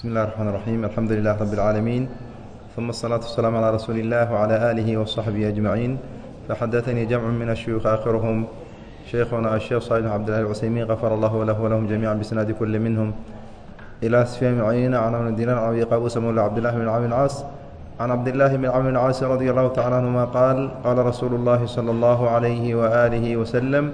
بسم الله الرحمن الرحيم الحمد لله رب العالمين ثم الصلاة والسلام على رسول الله وعلى آله وصحبه أجمعين فحدثني جمع من الشيوخ آخرهم شيخنا الشيخ صالح عبد الله العثيمين غفر الله له ولهم جميعا بسناد كل منهم إلى سفيان بن عيينة عن ابن دينار عن أبي قابوس مولى عبد الله بن عمرو العاص عن عبد الله بن عمرو العاص رضي الله تعالى عنهما قال قال رسول الله صلى الله عليه وآله وسلم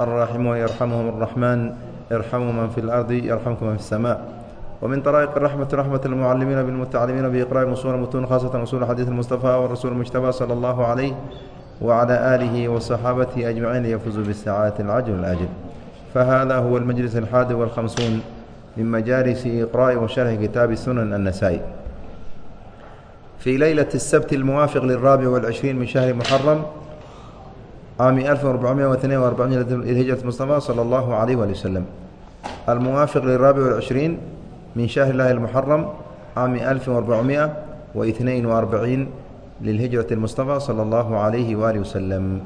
الراحمون يرحمهم الرحمن ارحموا من في الأرض يرحمكم من في السماء ومن طرائق الرحمة رحمة المعلمين بالمتعلمين بإقراء أصول المتون خاصة أصول حديث المصطفى والرسول المجتبى صلى الله عليه وعلى آله وصحابته أجمعين ليفوزوا بالسعادة العجل الأجل فهذا هو المجلس الحادي والخمسون من مجالس إقراء وشرح كتاب السنن النسائي في ليلة السبت الموافق للرابع والعشرين من شهر محرم عام 1442 للهجرة المصطفى صلى الله عليه وآله وسلم الموافق للرابع والعشرين من شهر الله المحرم عام 1442 للهجرة المصطفى صلى الله عليه وآله وسلم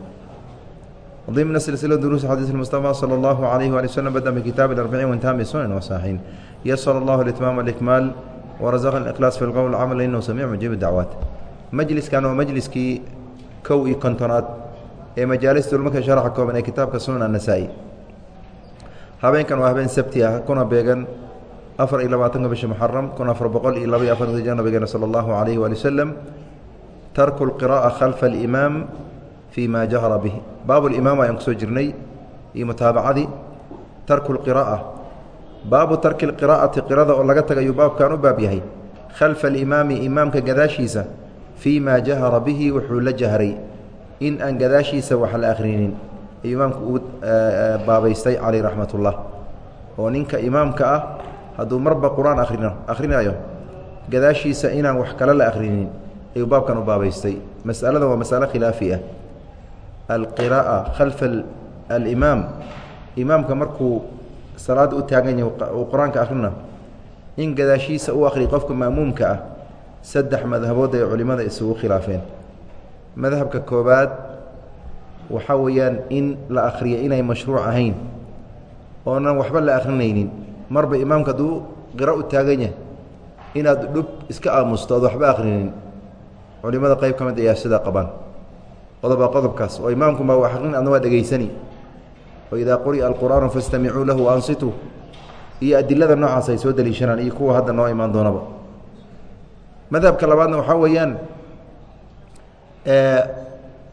ضمن سلسلة دروس حديث المصطفى صلى الله عليه وآله وسلم بدأ بكتاب الأربعين وانتهى بسنن وصحيحين يسر الله الإتمام والإكمال ورزقنا الإخلاص في القول والعمل إنه سميع مجيب الدعوات مجلس كان مجلسكii kow iyo kontonaad ee majaalis dulmarka sharaxa kooban ee kitaabka sunan annasaa-i habeenkan waa habeen sabti ah kuna beegan afar iyo labaatanka bisha muxaram kun afar boqol iyo laba iyo afartan hijra nabigeena sala allahu calayhi waali wasalam tarku lqira'a khalfa alimaam fii ma jahara bih baabu limaam ayaan ku soo jirnay iyo mutaabacadii. Tarku lqira'a baabu tarki lqiraa'ati qirada oo laga tagayuu baabkan u baab yahay. Khalfa alimaami imaamka gadaashiisa fii ma jahara bihi wuxuu la jahray in aan gadaashiisa wax la akhrinin. Ayuu imaamku uu baabaystay caleyh raxmat oo ninka imaamka ah hadduu marba qur'aan arino akhrinayo gadaashiisa inaan wax kale la akhrinin ayuu baabkan u baabaystay. Masalada waa masalo khilaafi ah. Alqiraa'a khalfa alimaam. Imaamka markuu salaadda u taagan yahay uu qur'aanka akhrina in gadaashiisa u akhriya qofka ma'muumka ah saddex madhabood ay culimmada isugu khilaafeen. Madhabka koobaad waxaa weeyaan in la akhriyo inay mashruuc ahayn oonan waxba la akhrinaynin marba imaamka hadduu qiro u taagan yahay inaad dhub iska aamusto ood waxba akhrinin culimmada qayb ka mid ayaa sidaa qabaan. Qodoba qodobkaas oo imaamkuma wax akrin adna waa dhegaysani oo idaa quri'a alqur'aanu fastamicuu lahu ansituu. Iyo adilada noocaas ay soo deliishanaan iyo kuwa hadda noo imaan doonaba. Madhabka labaadna waxaa weeyaan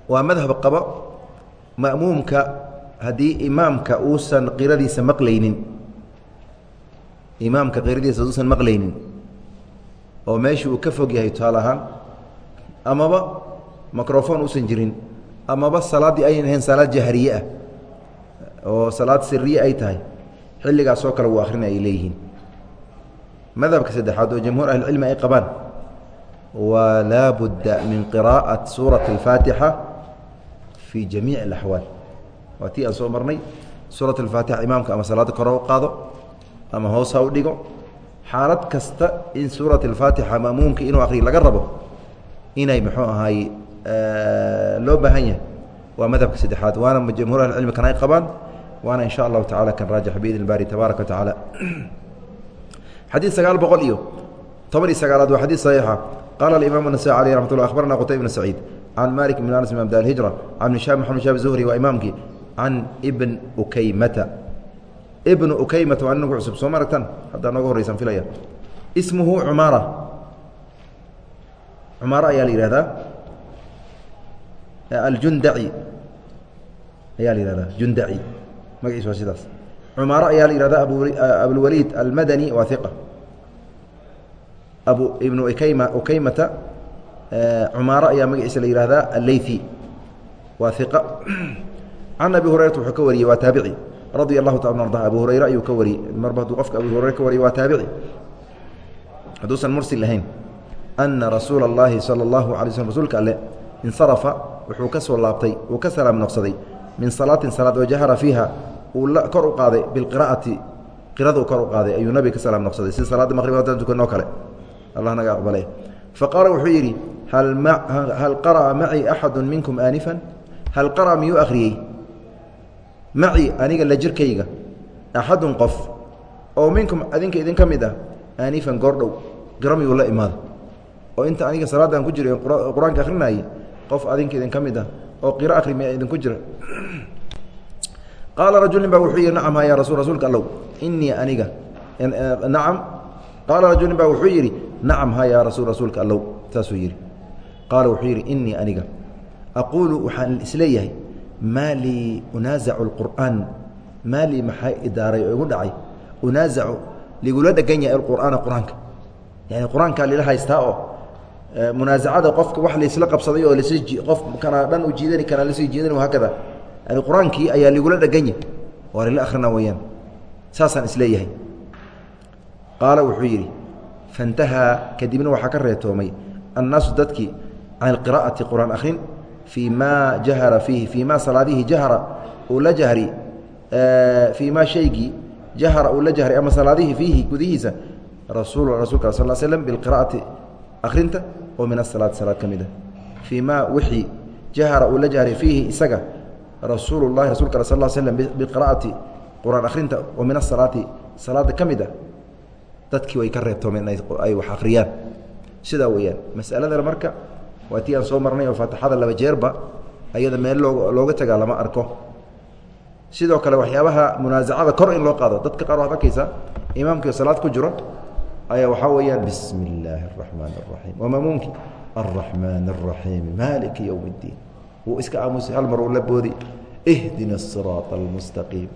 waa madhab qaba ma'muumka haddii imaamka uusan qiradiisa maqlaynin imaamka qiradiisa uusan maqlaynin oo meesha uu ka fog yahay tusaale ahaan amaba microfon uusan jirin amaba salaaddii ayan ahayn salaad jahriye ah oo salaad siriye ay tahay xilligaas kale uu akhrina ay leeyihiin. Madhabka saddexaad oo jamhuur ahlicilmi ay qabaan waa laa budda min qiraa'ati suurati alfaatixa fii jamiici alaxwaal waa tii aan soo marnay suurat alfaatixa imaamka ama salaadda kore u qaado ama hoos ha u dhigo xaalad kasta in suurat alfaatixa ma'muumka inuu akhriyo laga rabo inay muxuu ahaay loo baahan yahay waa madhabka saddexaad. Waana jamhuur ahlicilmi kan ay qabaan waana in allahu tacala kan raajix biidn baari tabaaraka wa tacaala. Sagaal boqol iyo toban iyo sagaalaad waa xadiid saxiixa. Qaala alimaam nasaai aleyh raxmat ullah akhbarana qutayb bn saciid can malik bn anas bn abdahijra can hisham maxamed shab zuhri waa imaamkii can ibn ukeymata ibn ukaymata waa nin nagu cusub soo ma aragtan haddaa filaya. Ismuhu cumaara. Cumaara ayaa la yihahdaa aljundaci ayaa la yihahdaa jundaci. Magaciis waa sidaas. Cumaaro ayaa la yihahda abulwaliid almadani waa iqa abu ibnu ukayma ukaymata cumaaro ayaa magaciisa la yihahdaa alleythi waa iqa can abi hurayrata wuxuu ka radi alahu taala arda abu hurayre ayuu ka wariyey. Marba hadduu qofka abu hurayre ka wariyay waa taabici. Hadduusan mursil lahayn ana rasuula اllahi sala اllahu alay slm rsulka alle wuxuu ka soo laabtay uu ka salaam noqsaday min salaatin salaad oo jahara fiiha uu kor u qaaday bilqira'ati qiradu kor u qaaday ayuu nabiga ka salaam noqsaday. Sida salaadda maqrib haddaan tukanoo kale. Allah naga aqbalay. Faqaala wuxuu yidhi hal qara'a macii axadu minkum aanifan hal qara'a miyuu akhriyey? Macii aniga la jirkayga axadun qof oo minkum adinka idinka mid ah aanifan goordhow qiramiyuu la imaado oo inta aniga salaadan ku jira qur'aanka akrinayay qof adinka idin ka mid ah oo qiro akri miya idinku jira. Qaala rajulin ba wuxuu yihi nacam ha ya rasul rasuulka allow inii aniga nacam. Qaala rajulin ba wuxuu yidhi nacam ha ya rasul rasuulka allow saasuu yidhi. Qaala wuxuu yidhi inii aniga aquulu waxaan is leeyahay maa lii unaazacu اlqur'aan maa lii maxaa idaaray oo igu dhacay? Unaazacu ligula dhegan yahay alqur'aana qur'aanka. Yani qur'aankaa lila haystaa oo munaazacada qofka wax laysla qabsaday oo la sii qof kana dhan u jiidani kana la sii jiidani hakada. Yani qur'aankii ayaa ligula dhegan yahay waa lila akhrina weyaan saasaan is leeyahay qaala wuxuu yidhi faintahaa kadibna waxaa ka reetoomay annaasu dadkii can alqiraa'ati qur'aan akhrin fii ma jahara fiihi fii ma salaadihii jahara uu la jahri fii ma shaygii jahara uu la jahray ama salaadihii fiihi gudihiisa rasuul rasulka sal slm biqira'ati akhrinta oo min asalaati salaad ka mid a fii ma wixii jahara uu la jahray fiihi isaga rasuulu llahi rasulka al sal slm biqira'ati qur'aan akhrinta oo min asalaati salaada ka mid ah. Dadkii way ka reebtoomeen ay wax akhriyaan. Sidaa weeyaan masaladana marka waa tii aan soo marnay oo faatixada laba jeerba ayada meel loo looga tagaa lama arko. Sidoo kale waxyaabaha munaasacada kor in loo qaado dadka qaar waxad arkaysa imaamkii salaad ku jiro ayaa waxaa weeyaan bismi illaahi araxmaan araxiim waa alraxmaan araxiim maaliki yowm اddiin wuu iska aamusay hal mar uu la boodi ihdina asiraata almustaqiim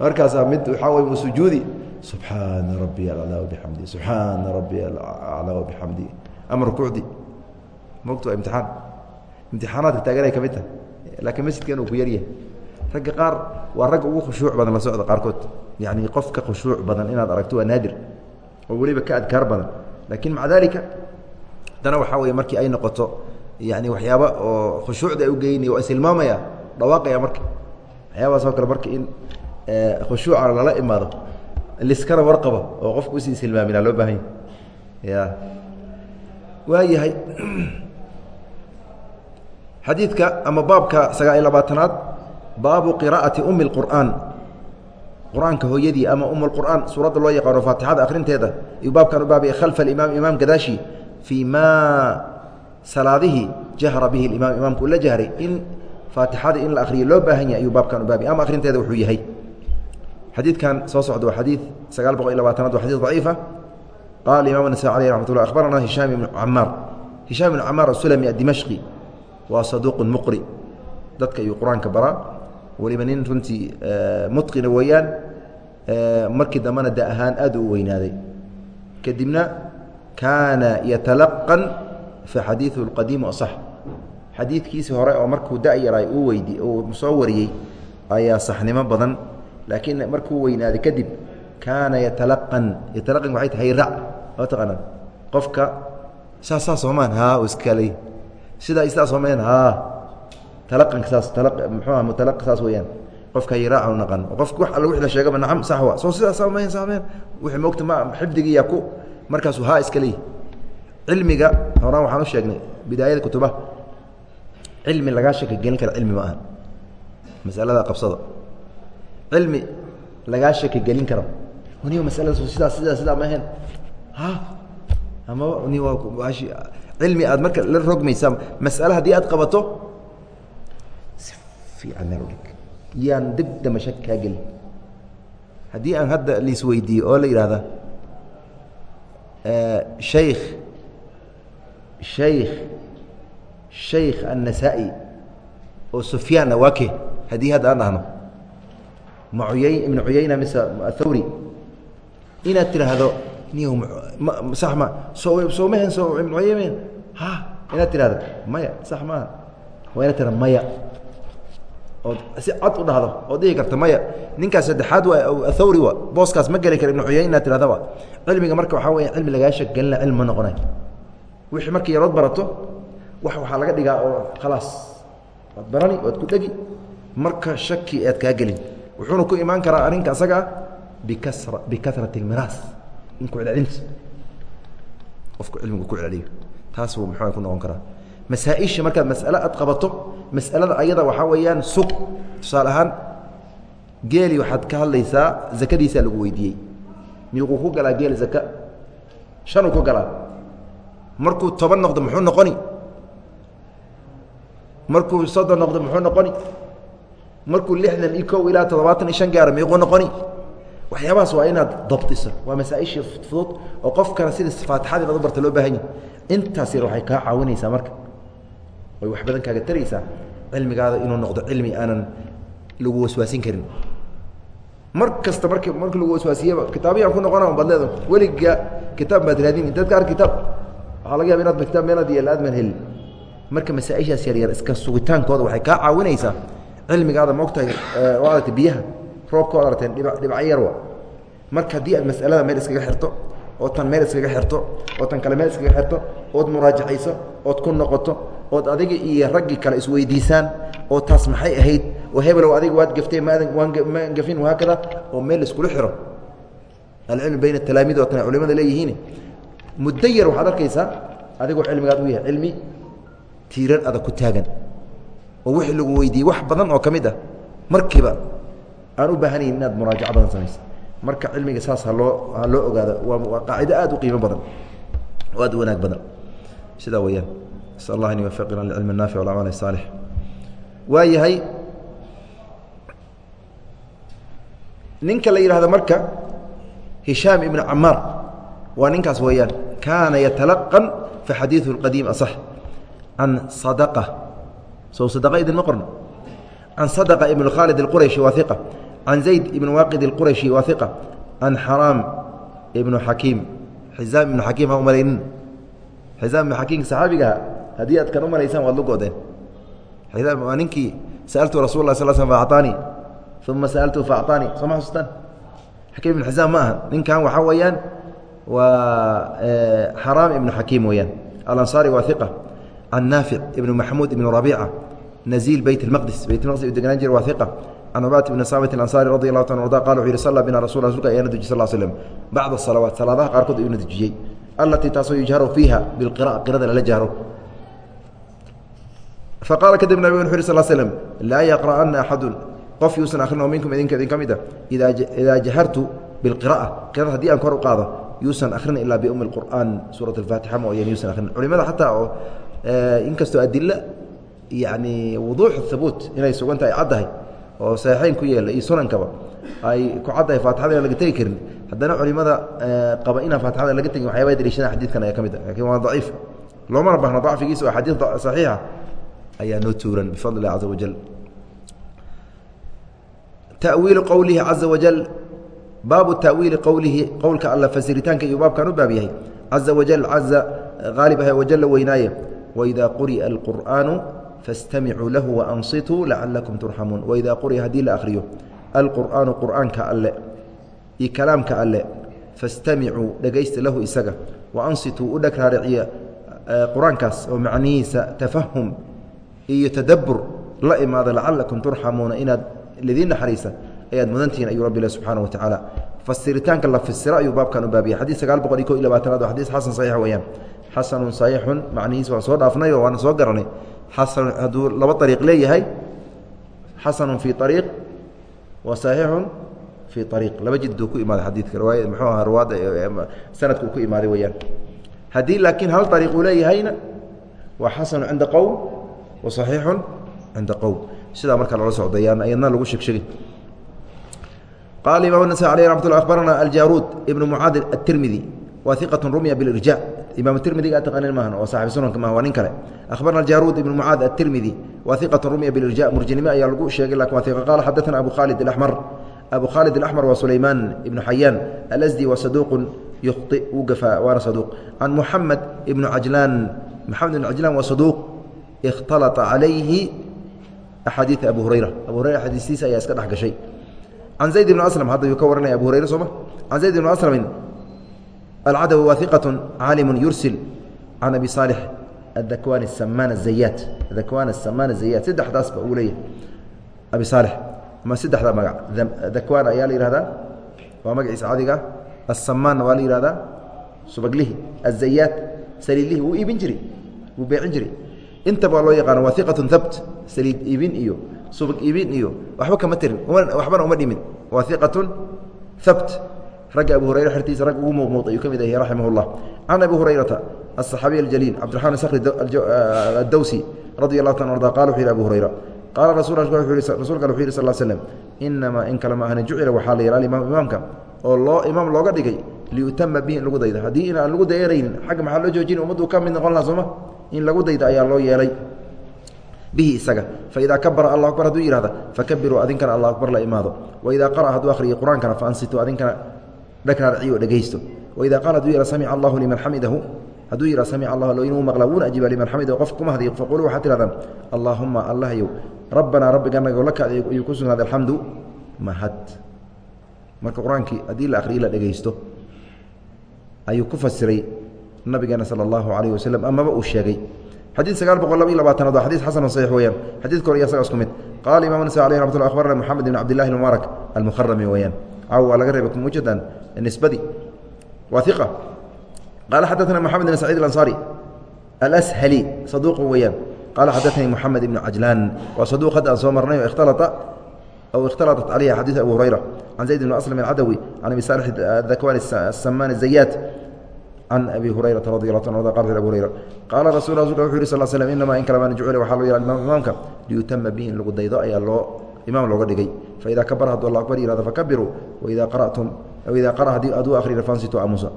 markaasaa mid waxaa wey sujuudi subxaana rabbiy alaclaa wabixamdi subxaana rabbiy alaclaa wabixamdi ama rukuucdi mogta waa imtixaan. Imtixaanaadka taaganay ka mid tahay laakiin masjidkan uu ku yaryahay ragga qaar waa ragga ugu khushuuc badan la socda qaarkood. Yacni qofka khushuuc badan inaad aragto waa naadir. Oo weliba ka adkaar badan. Laakiin maca daalika haddana waxaa weeye markii ay noqoto yani waxyaaba oo khushuucda ay ugeynaya waa isilmaamaya dhawaaqaya marka. Waxyaabahaas oo kale marka in khushuuca lala imaado liskana warqaba oo qofku u sii isilmaamina loo baahanya ya waayahay xadiidka ama baabka sagaal iyo labaatanaad baabu qiraa'ati umi اlqur'aan qur-aanka hooyadii ama um اlqur'aan suuradda loo yaqaano faatixada akhrinteeda iyuu baabkan u baabaya khalfa alimaam imaam gadaashii fii ma salaadihii jahra bihi imaam imaamku ula jahray in faatixada in la akhriyo loo baahan yahay ayuu baabkan u baabaya ama akhrinteeda wuxuu yahay xadiidkan soo socda waa xadiid sagaal boqol iyo labaatanaad waa xadiid daciifa qala imam النسائي alيه رaحmat الlah akhbarana هiشhaam ibn camaar هiشhaam ibn camaar asulami adimashqi waa saduuq muqri. Dadka ayuu qur'aanka baraa weliba nin runtii eh, muqina weeyaan eh, markii dambena da ahaan aad u weynaaday. Kadibna kaana yatalaqan fa xadiiu qadiimu asax xadiidkiisii hore oo markuu dayaray uu weydi uu soo wariyey ayaa saxnimo badan. Laakiin markuu weynaaday kadib kaana yatalaqan. Yatalaqan waxay tahay ra oo taqaanaa. Qofka saasaa soomaan ha iskale sidaa sidaa soomayn haa talaqanka saas tala muxuuha mutalaq saas weeyaan. Qofka u naqan qofka wax alla wix la sheegaba nacam sax wa soo sidaa samayn samayn wixii moogta ma xifdigiiyaa ku markaasuu haa iska leeyahy cilmiga horaan waxaan u sheegnay bidaayada kutubaha cilmi lagaa shaka gelin kara cilmi ma aha. Masalada qabsada cilmi lagaa shaki gelin karo. Ni masaladaas sidaa sidaa sidaa ma ahayn. Ha ama ni cilmi aad marka la rogmaysaa masale haddii aad qabato si fiican meel udhig yaan dib damasha kaa gelin haddii aan hadda liisweydiiyo oo la yidhaahda shaykh shaykh shaykh annasaa'i oo sufyaana waa ke haddii hadda aan dhahno ma uya ibnu cuyayna mise hawri inaad tidhaahdo ma soo soomehen soo ibn cuyaymen ha inaad tidhahdo maya sax maaha waa inaad tidhahdo maya. Ood si cad u dhahdo oo dhihi karta maya. Ninkaas saddexaad waa athawri wa booskaas ma geli kara ibn cuyayn inaad tidhahdaba cilmiga marka waxaa weya cilmi lagaa gelina cilmi ma noqonay. Wixii markii yarood barato wax waxaa laga dhigaa oo khalaas waad barani waad ku dhegi marka shaki aad kaa gelin. Wuxuuna ku imaan karaa arrinka asaga ah bikasra bikarat اlmiraas in ku celcelinta. Qofku cilmigu ku celceliyo. Taas buu muxuu ku noqon karaa. Masaaئisha markaad mas'ale aad qabato mas'alada ayada waxaa weeyaan sug. Tusaale ahaan geeli waxaad ka hadlaysaa zakadiisaa lagu weydiiyey. Miiquu ku galaa geeli zaka. Shanuu ku galaa. Markuu toban noqdo muxuu noqoni? Markuu soddon noqdo muxuu noqoni? Markuu lixdan iyo kow ilaa toddobaatan iyo shan gaaro miiquu noqoni waxyaabahaas waa inaad dabdiso waa masaaishii fudud oo qofkana sida faatixada inaad u barta loo baahan yahi intaas yar waxay kaa caawinaysaa marka. Way wax badan kaaga taraysaa cilmigaada inuu noqdo cilmi aanan lagu waswaasin karin. Mar kasta mark marki lagu waswaasiyeba kitaabyaan ku noqona baad leeda weliga kitaab baad raadin intaad ka ar kitaab. Waxaa laga yaba inaad kitaab meelaad iyo aadman helin marka masaaishaas yaryar iska sugitaankooda waxay kaa caawinaysaa cilmigaada maogtahay oo aragta biyaha roobka od aragteen dhiba dhibca yarwa marka haddii aad masalada meel iskaga xirto oo tan meel iskaga xirto oo tan kale meel iskaga xirto ood muraajacayso ood ku noqoto ood adiga iyo raggii kale isweydiisaan oo taas maxay ahayd? Oo hebelow adiga waad gaftay maadan waan ma gafin wahaakada oo meel iskula xiro. Alcilmu bayna talaamiid oo tan ay culimada leeyihiin. Muddo yar waxaad arkaysaa adigoo cilmigaad u yahay. Cilmi tiiran adag ku taagan. Oo wixii lagu weydiiyey wax badan oo ka mid ah. Markiiba aan u baahanayn inaad muraajac badan samayso. Marka cilmiga saas haloo ha ogaado waa qaacido aad u qiimo badan. Oo aad u wanaag badan. Sidaa weyaan asal allah an yuwafiqina lilcilmi naafic walcamali saalix waa yahay ninka la yidhahdo marka hishaam ibnu camaar waa ninkaas weeyaan. Kaana yatalaqan fa xadiiu اqadiim asax can sadaqa. Sow sadaqa idinma qorno. Can sadaqa ibnu khaalid اlqurayshi waa iqa can zayd ibn waaqid اqurayشhi waa iqa can xaraam ibnu xakiim xisaam ibnu xakiim ha umalaynin xisaam ibnu xakiimka saxaabigaha haddii aad kan u malaysaan waad lugoodeen waa ninkii sa'altu rasul lah sal sl faacطaani uma sa'altu faacطaani soo ma xasustaan xakiim ibnu xisaam ma aha ninkan waxaa weeyaan waa xaraam ibnu xakiim weeyaan alanصaari waa iqa can naafic ibn maxamuud ibn rabiica naziil beyt اmaqdis beyt maqdis u degnaan jira waa iqa can cubaat bni saamit radi allahu ta arda qala wuxu yhi salla bina rasul rasulka ayaana dujiy sal slm bacda salawaat salaadaha qaarkood ayuuna dujiyey allatii taasoo yujharu fiiha bilqira qirada lala jahro faqaala kadib nabig wuxu yhi sal slm laa yaqra'ana axadun qof yuusan akhrin oo minkum idinka idin ka mid a idaa jahartu bilqira'a qirada haddii aan kor u qaado yuusan akhrin ilaa biumi اqur'aan suurat اlfaatixa mooyaan yuusan akhrin culimada xataa oo inkastoo adilo yani wuduux habuut inay sugan tahay caddahay oo saxiixeyn ku yeela iyo sunankaba ay ku caddahay faatixada inaan laga tegi karin. Haddana culimada qaba inaan faatixada laga tegin waxyaabaa daliishadaan xadiidkan ayaa ka mid ah. Lakin waa daciif. Loomana bahno dacfigiisa oo xadiid saxiixa ayaa noo tuuran bifadli illahi caza wajal tawiilu qowlihi caza wajal baabu tawiili qowlihi qowlka alla fasiritaanka iyo baabkan u baab yahay. Caza wajal caza haalib ah wajalla weynaaye. Waidaa quri'a alqur'aanu fastamicuu lahu waansituu lacalakum turxamuun waidaa quri'a haddii la akhriyo alqur'aanu qur'aanka alle iyo kalaamka alle fastamicuu dhegaysta lahu isaga waansituu u dheg raariciya oo macnihiisa tafahum iyo tadabbur la imaada lacalakum turxamuuna inaad lidiin naxariisa ayaad mudantihiin ayuu rabbi subxaana wa tacaala fasiritaanka la fasiro ayuu baabkan u baabiyay xadiis sagaal boqol iyo ko iyo labaatanaad waa xadiis xasan saxiix weeyaan xasanun saxiixun macnihiis waan soo dhaafnay oo waana soo garanay xasan hadduu laba ariiq leeyahay xasanun fii ariiq wa saxiixun fii ariiq laba jiduu ku imaaday xadiidka riwaaya muxuu aha riwaada sanadka uu ku imaaday weeyaan haddii laakiin hal ariiq uu leeyahayna waa xasanu cinda qowm wa saxiixun cinda qowm sidaa markaa loola socdayaan ayadna lagu sheegshegay qala imam النasai alيه ramat lla abarana aljaruud ibn mucaad aلtirmidi wa iqaة rumya biاlirja imam tirmidiga taqanin maahan oo saaxib sunanka maaha waa nin kale akhbarna aljaruud ibn mucaad aلtirmidi wa iqaة rumya biاlirja murjinimo ayaa lagu sheegay lakin waa iqa qala xadaثna abu khalid اaxmar abu khaalid اaxmar waa sulaymaan ibnu xayaan alasdi wa saduuqu yukhطi uu gafaa waana saduuq can muxamed ibnu cajlaan maxamed ibn cajlaan waa saduuq اkhtalطa calayhi axaadiiث abu hurayra abu hurayra xadiistiisa ayaa iska dhex gashay can zayd ibn aslam hadda yuu ka waranaya abu hurayre sooma can zayd ibn aslamin alcadawi waa iqaة caalimu yursil can abi saalix adakwan samaan azayaat dakwan asamaan azayaat saddexdaasba uu leeyahay abi saalix ma saddexdaa magac dakwan ayaa la yihahdaa waa magaciisa cadiga asamaanna waa la yihahdaa subaglihi azayaat saliidlihi wuu iibin jiri wuu beecin jiray intaba waa loo yaqaana waa iqaة habt saliid iibin iyo subag iibin iyo waxba kama tirin waxbana uma dhimin waa iqaة habt ragga abu hurayra xertiisa rag ugu muuqmuuq ayuu ka mid yahay raximah اllah can abi hurayrata aلصaxaabiy اljaliil cabdiraxmaan sakri addawsi radi allahu ta arda qala wuxu yhi abu hurayra qaala rasulka rasuulkan wuxu yih sal slm inamaa in kale ma ahni jucila waxaa la yeelaa imaam imaamka oo loo imaam looga dhigay liyutama bihi in lagu daydo haddii in aan lagu dayanaynin xagga maxaa loo joojin ummaddu ka mid noqon laha sooma in lagu daydo ayaa loo yeelay bihi isaga faidaa kabara allah akbar haduu yihahda fakabiruu adinkana allah akbar la imaado waidaa qara'a hadduu akhriyo qur-aankana faansituu adinkana dhagraarciy oo dhegaysto waida qaala haduu yidha samica allahu liman xamidahu hadduu yidha samic allah inuu maqla wuuna ajiiba liman xamidahu qof kuma hadliyo faquluu waxaad tihahdaan allaahuma allahyow rabbanaa rabbiganago laka ayuu ku sugnaaday alxamdu mahad. Marka qur'aankii haddii la akhriyo la dhegaysto ayuu ku fasiray nabigeena sala allahu calayh wasalam amaba uu sheegay. Xadiid sagaal boqol laba iyo labaatanaad waa xadiid xasan saxiix weeyaan. Xadiidka hore iyo asaga isku mid. Qaala imam nasa aleh ramat lla abarana ibn cabdillahi almubaarak almukharami weeyaan waa laga reebay mujadan nisbadi waa ثiqة qala xadaثna mحamed بن سعيid الأنصاري الأshلي صaduq weyaan qala xadaثnii mحamed بن cajlan waa صaduq hadda aan soo marnay o اkhtalطa أو اkhtalطت عalayha xadيث abu هurayرة عan زayd بن أسلم الcadوي عan abi صالح الذakوان السمان الزyات can abi hurayrata radi allah ta qa abi hurayra qaala rasul rasulka wuxu yhi sal slm inamaa in kalama jucila waxaa loo yihah imaam imaamka liyutama bihi in lagu daydo ayaa loo imaam looga dhigay. Faida kabara hadduu allah akbar yihahdo fakabiruu waida qara'tum ida qara haddii aduu akhriya fansitu amusa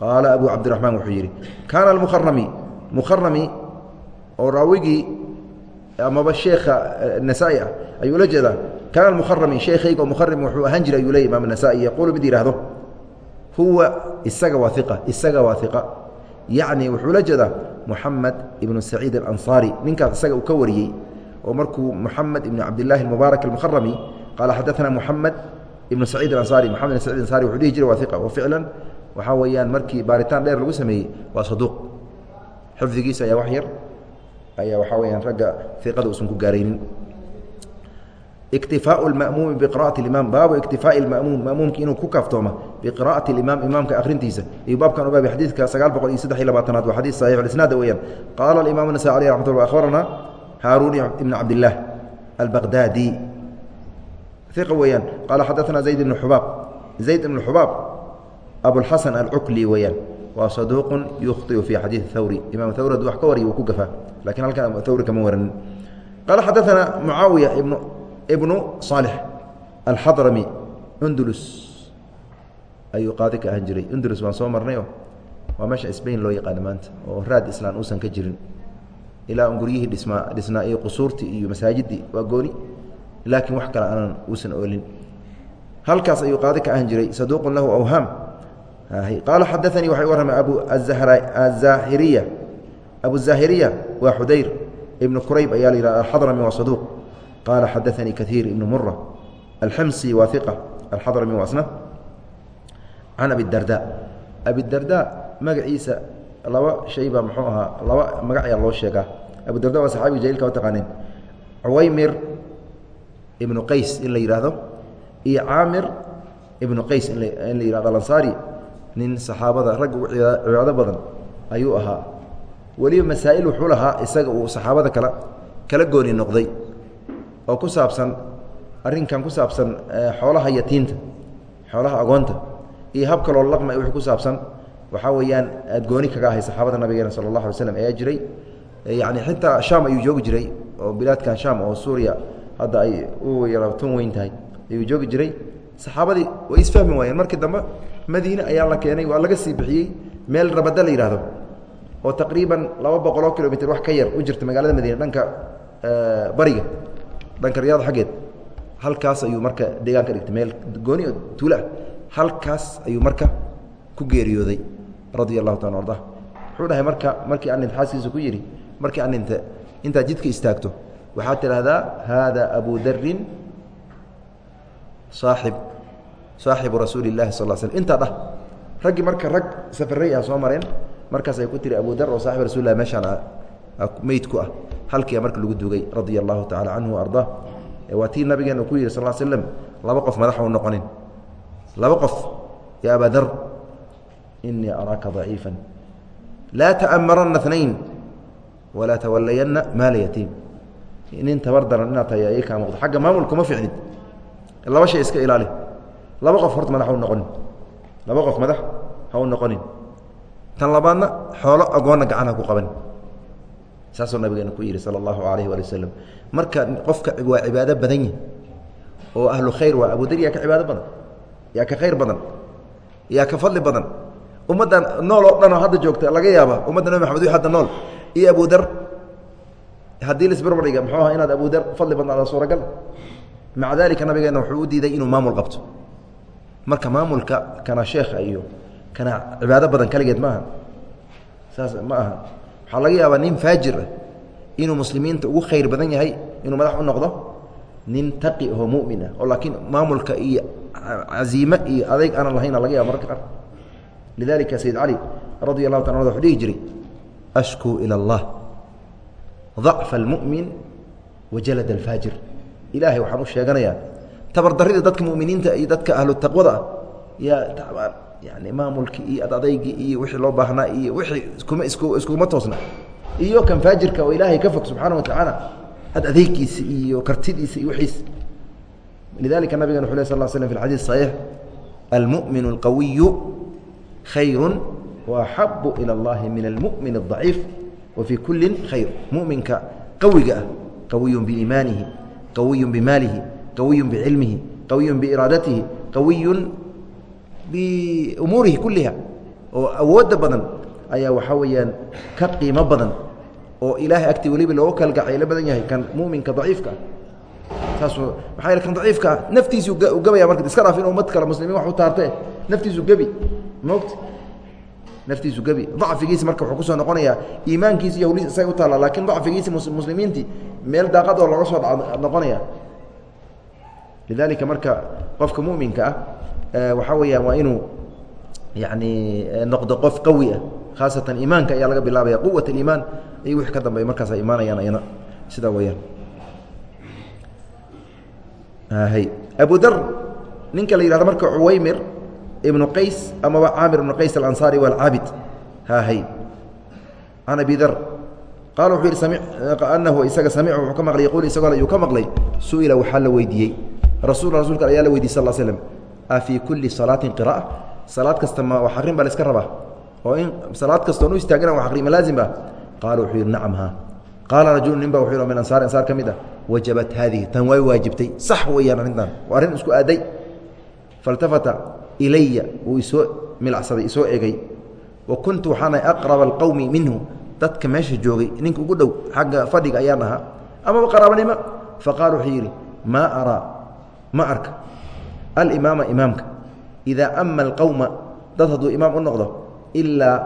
qaala abu cabdiraxmaan wuxuu yidhi kaana almukharami mukharami oo raawigii amaba sheekha nasaa-i ah ayuu la jeedaa kaana almukharami sheekhayga oo mukharim wuxuu ahaan jiray ayuu leey imaam nasaa-i yaquulu mid yihahdo huwa isaga waa iqa isaga waa iqa yacni wuxuu la jeedaa moxamed ibnu saciid alanصaari ninkaas isaga uu ka wariyey oo markuu muxamed ibn cabdilaahi mubaarak اmkarami qaala xadaana muxamed ibn saciid aansari mamed ibn saciid ansari wuxuu dhihi jiray waa iqa oo ficlan waxaa weeyaan markii baaritaan dheer lagu sameeyey waa saduuq xifdigiisa ayaa wax yar ayaa waxaa weyaan ragga iqada uusan ku gaaraynin itifaau mamuumi biqira'ati imaam baabu iktifaai mamuum mamuumki inuu ku kaaftooma biqira'ati imaam imaamka akhrintiisa ayuu baabkan ubaabay xadiidka sagaal boqol iyo saddex iyo labaatanaad waa xadiis saxiix isnaada weyaan qaala imaam nasaai aleh ramat ula akhbarana haaruun ibn cabdilaah albaqdaadi iqa weeyaan qaala xadaanaa zayd ibn xubaab zayd ibn xubaab abulxasan alcukli weeyaan waa saduuqun yukhطiu fii xadiidi hawri imaam hawri ad wax ka wariy wuu ku gafaa lakiin halkan hawri kama waranin qaala xadaanaa mucaawiya ibnu ibnu صaalix alxadrami undulus ayuu qaadi ka ahan jiray undulus baan soo marnayo waa meesha sbain loo yaqaano maanta oo raad islaan uusan ka jirin ilaa un guryihii dhismaa dhisnaa iyo qusuurtii iyo masaajidii waa gooni laakiin wax kale aanan uusan oolin. Halkaas ayuu qaadi ka ahaan jiray saduuqun lahu awhaam qaala xadaanii waxay warramay abu azahiriya. Abu zahiriya waa xudayr ibnu qurayb ayaa la yihah alxadrami waa saduuq. Qala xadaanii kaiir ibn mura alximsi waa iqa alxadrami waa asna can abidarda abidarda magaciisa laba shay baa muxuu ahaa laba magac ayaa loo sheegaa. Abudarda waa saxaabiga jaliilka taqaaneen. Cuwaymir ibnu qays in la yidhaahdo iyo caamir ibnu qays in la yihahdo alansaari nin saxaabada rag ugu badan ayuu ahaa. Weliba masaa'il wuxuu lahaa isaga uu saxaabada kala kala gooni noqday oo ku saabsan arrinkan ku saabsan xoolaha yatiinta xoolaha agoonta iyo habka loo laqmay wixii ku saabsan waxaa weeyaan aad gooni kaga ahay saxaabada nabigeena sala allah alay slam ayaa jiray. Yacni xitaa shaam ayuu joogi jiray oo bilaadkan shaam oo suuriya hadda ay u yarabtun weyn tahay ayuu joogi jiray. Saxaabadii way isfahmi waayeen. Markii dambe madiine ayaa la keenay waa laga sii bixiyey meel rabada la yidhaahdo oo taqriiban laba boqoloo kilomitr wax ka yar u jirta magaalada madiine dhanka bariga dhanka riyaad xaggeed. Halkaas ayuu marka deegaan dhigtay meel gooni oo tuulo ah. Halkaas ayuu marka ku geeriyooday radia allahu taala arda wuxuu dhahay marka markii aan dhinta xaaskiisa ku yidhi markii aan dhinta intaad jidka istaagto waxaad tidhaahdaa haada abu darin saaxib saaxibu rasuuli اllahi sal l slm intaa dhah raggii marka rag safaray ah soo mareen markaas ay ku tiri abu dar oo saaxib rasul lah meeshaan meyd ku ah halkia marka lagu dugay radia allahu tacala canhu arda waa tii nabigeena ku yihi sal slm laba qof madax u noqonin. Laba qof ya aba dar inii araaka ضaciifa laa taأmarana اثnayn walaa tawalayanna maala yatiim nin tabar daran inaad tahay ay kaa muuqdo xagga maamulkuma ficnid laba shay iska ilaali laba qof horta madax u noqonin laba qof madax ha u noqonin tan labaadna xoolo agoonna gacan ha ku qaban saasuu nabigeena ku yihi sala allahu alayh waali wasalam marka qofka waa cibaado badan yahi oo ahlu khayr waa abudar yaa ka cibaado badan yaa ka khayr badan yaa ka fadli badan ummaddan nool oo dhanoo hadda joogta laga yaaba ummadda nabi maxamed wi hadda nool. Iyo abudar haddii laisbarbar dhiga muxuu aha inaad abudar fadli badnaada suuragal? Maca dalika nabigeena wuxuu u diiday inuu maamul qabto. Marka maamulka kana sheekha iyo kana cibaado badan kaligeed ma aha. Saas ma aha. Waxaa laga yaabaa nin faajir ah inuu muslimiinta ugu khayr badan yahay inuu madax u noqdo nin taqi oo mumin ah. Oo laakiin maamulka iyo caziime iyo adeyg aanan lahayna laga yaba mararka qaar lidalika sayid cali radia allahu taala wuxuu dhihi jiray ashkuu ila allah ضacfa اlmu'min wa jalad alfaajir ilaahay waxaan u sheeganayaa tabardarida dadka muminiinta iyo dadka ahlu taqwada ah yaa tabaan yani maamulkii iyo adadeygii iyo wixii loo baahnaa iyo wixii iskuma isku iskuma toosna iyo kan faajirka oo ilaahay ka fog subxaana watacaala ad adeegiisa iyo kartidiisa iyo wiiis lidalika nabigan wxu ley sal slam fi xadيث صaxiix almuؤmin اlqawiyu khayru وaxabu ilى اllahi min almuؤmin الضaciif wa fii kuli khayr muminka qawiga ah qawiy biiimaanihi qawiy bimaalihi qawiy bicilmihi qawiy biiraadatihi qawiy biumuurihi kuliha oo awooda badan ayaa waxaa weeyaan ka qiimo badan oo ilaahay agtii weliba looga kalgacaylo badan yahay kan muminka daciifka ah saasuu maxaa yele kan daciifka ah naftiisuu gabaya marka iska dhaaf in ummad kale muslimiin wax u taartee naftiisu gebi maogta naftiisu gebi dacfigiisi marka wuxuu ku soo noqonayaa iimaankiisi iyo hawliis isaga u taalla laakiin dacfigiisi muslimiintii meel daaqad oo looga soo noqonaya. Lidalika marka qofka muminka ah waxaa weeyaan waa inuu yani noqdo qof qawi ah khaasatan iimaanka ayaa laga bilaabaya. Quwat اliimaan iyo wixii ka dambeeya markaasa imaanayaan ayana. Sidaa weyaan hy abu dar ninka la yihahdo marka cuwaymir ibnu qays amaba caamir ibnu qays alansaari waa hahy can abi dar. Qaala wuxuu yihi anahu isaga samicu wuxuu ka maqlay yaquul isagoo ayuu ka maqlay. Su'ila waxaa la weydiiyey. Rasul rasulka ayaa la weydiye sal slm a fii kulli salaatin qira'a salaad kasta ma wax akrin baa la iska rabaa. Oo in salaad kastoon u istaagana wax akri ma laazim ba qaala wuxuu yihi nacam ha qaala rajulu nin ba wuxuu yih min ansaari ansaar ka mid ah. Wajabat haadihi tan way waajibtay. Sax weeyaan arrintan waa arrin isku aaday. Faltafata ilaya wuu isoo milacsaday isoo egay. Wa kuntu waxaana aqraba alqowmi minhu dadka meesha joogay ninka ugu dhow xagga fadhiga ayaan ahaa. Amaba qaraabanimo faqaala wuxuu yidhi maa araa ma arka. Alimaama imaamka. Idaa ama alqowma dad hadduu imaam u noqdo ilaa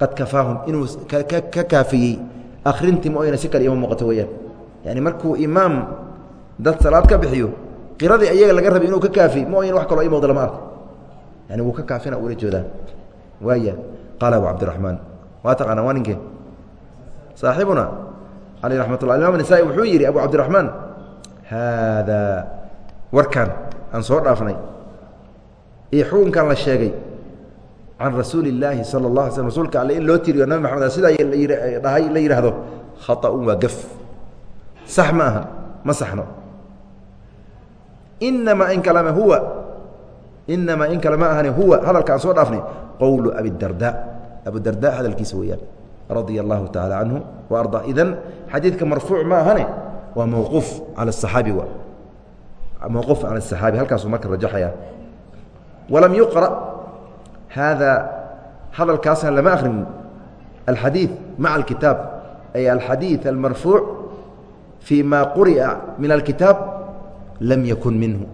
qad kafaahum inuu ka kaafiyey. Akhrintii si yani markuu imaam dad salaad ka bixiyo qiradii ayaga laga rabay inuu ka kaafiy mooyane wax kaloo i muuqda lama arko. Yani wuu ka kaafina ula joodaa. Waaya qaala abu cabdiraxmaan waa taqaana waa ninkee saaxibuna caleyh raxmat ullah imam nisaa-i wuxuu yidhi abu cabdiraxmaan haadaa warkan aan soo dhaafnay iyo xukunkan la sheegay can rasuuli illaahi sala ala slm rsulka alle in loo tiriyo nabi maxamed sidaa dhahay la yidhaahdo khaطa'un waa gaf. Sax ma aha ma saxno inama in kalama huwa inamaa in kale ma ahani huwa hadalka aan soo dhaafnay qowlu abidarda abudarda hadalkiisa weeyaan radia allahu tacaala canhu wa arda idan xadiidka marfuuc ma ahane waa mowquuf cala aaabi mowquuf cala asaxaabi halkaasu marka rajaxaya walam yuqra haada hadalkaasna lama akhrin alxadiid maca alkitaab ay alxadiid almarfuuc fii ma quri'a min alkitaab lam yakun minhu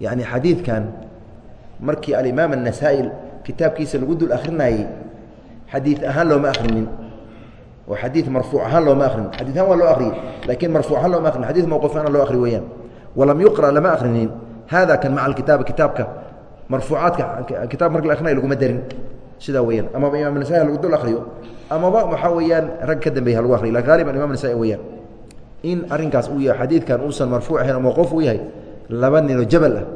yani xadiidkan markii alimaam الnasaa-i kitaabkiisa lagu dul akrinayey xadiid ahaan looma akrinin oo xadii marfuuc ahaan looma akrin xadii ahaan waa loo akriyey lakiin marfuuc ahaan looma akrin xadii mawquuf ahaan loo akri weeyaan walam yuqra lama akrinin hada kan maca alkitaabi kitaabka marfuucaadka kitaab marki la akrinay laguma darin sidaa weyaan amaba imam nasa'i ha lagu dul akriyo amaba waxaa weeyaan rag ka dambeya ha lagu akriyo laakiin gaaliban imam nasa'i weyaan in arrinkaas uu yahay xadiidkan uusan marfuuc ahayn oo uu yahay laba ninoo jabal ah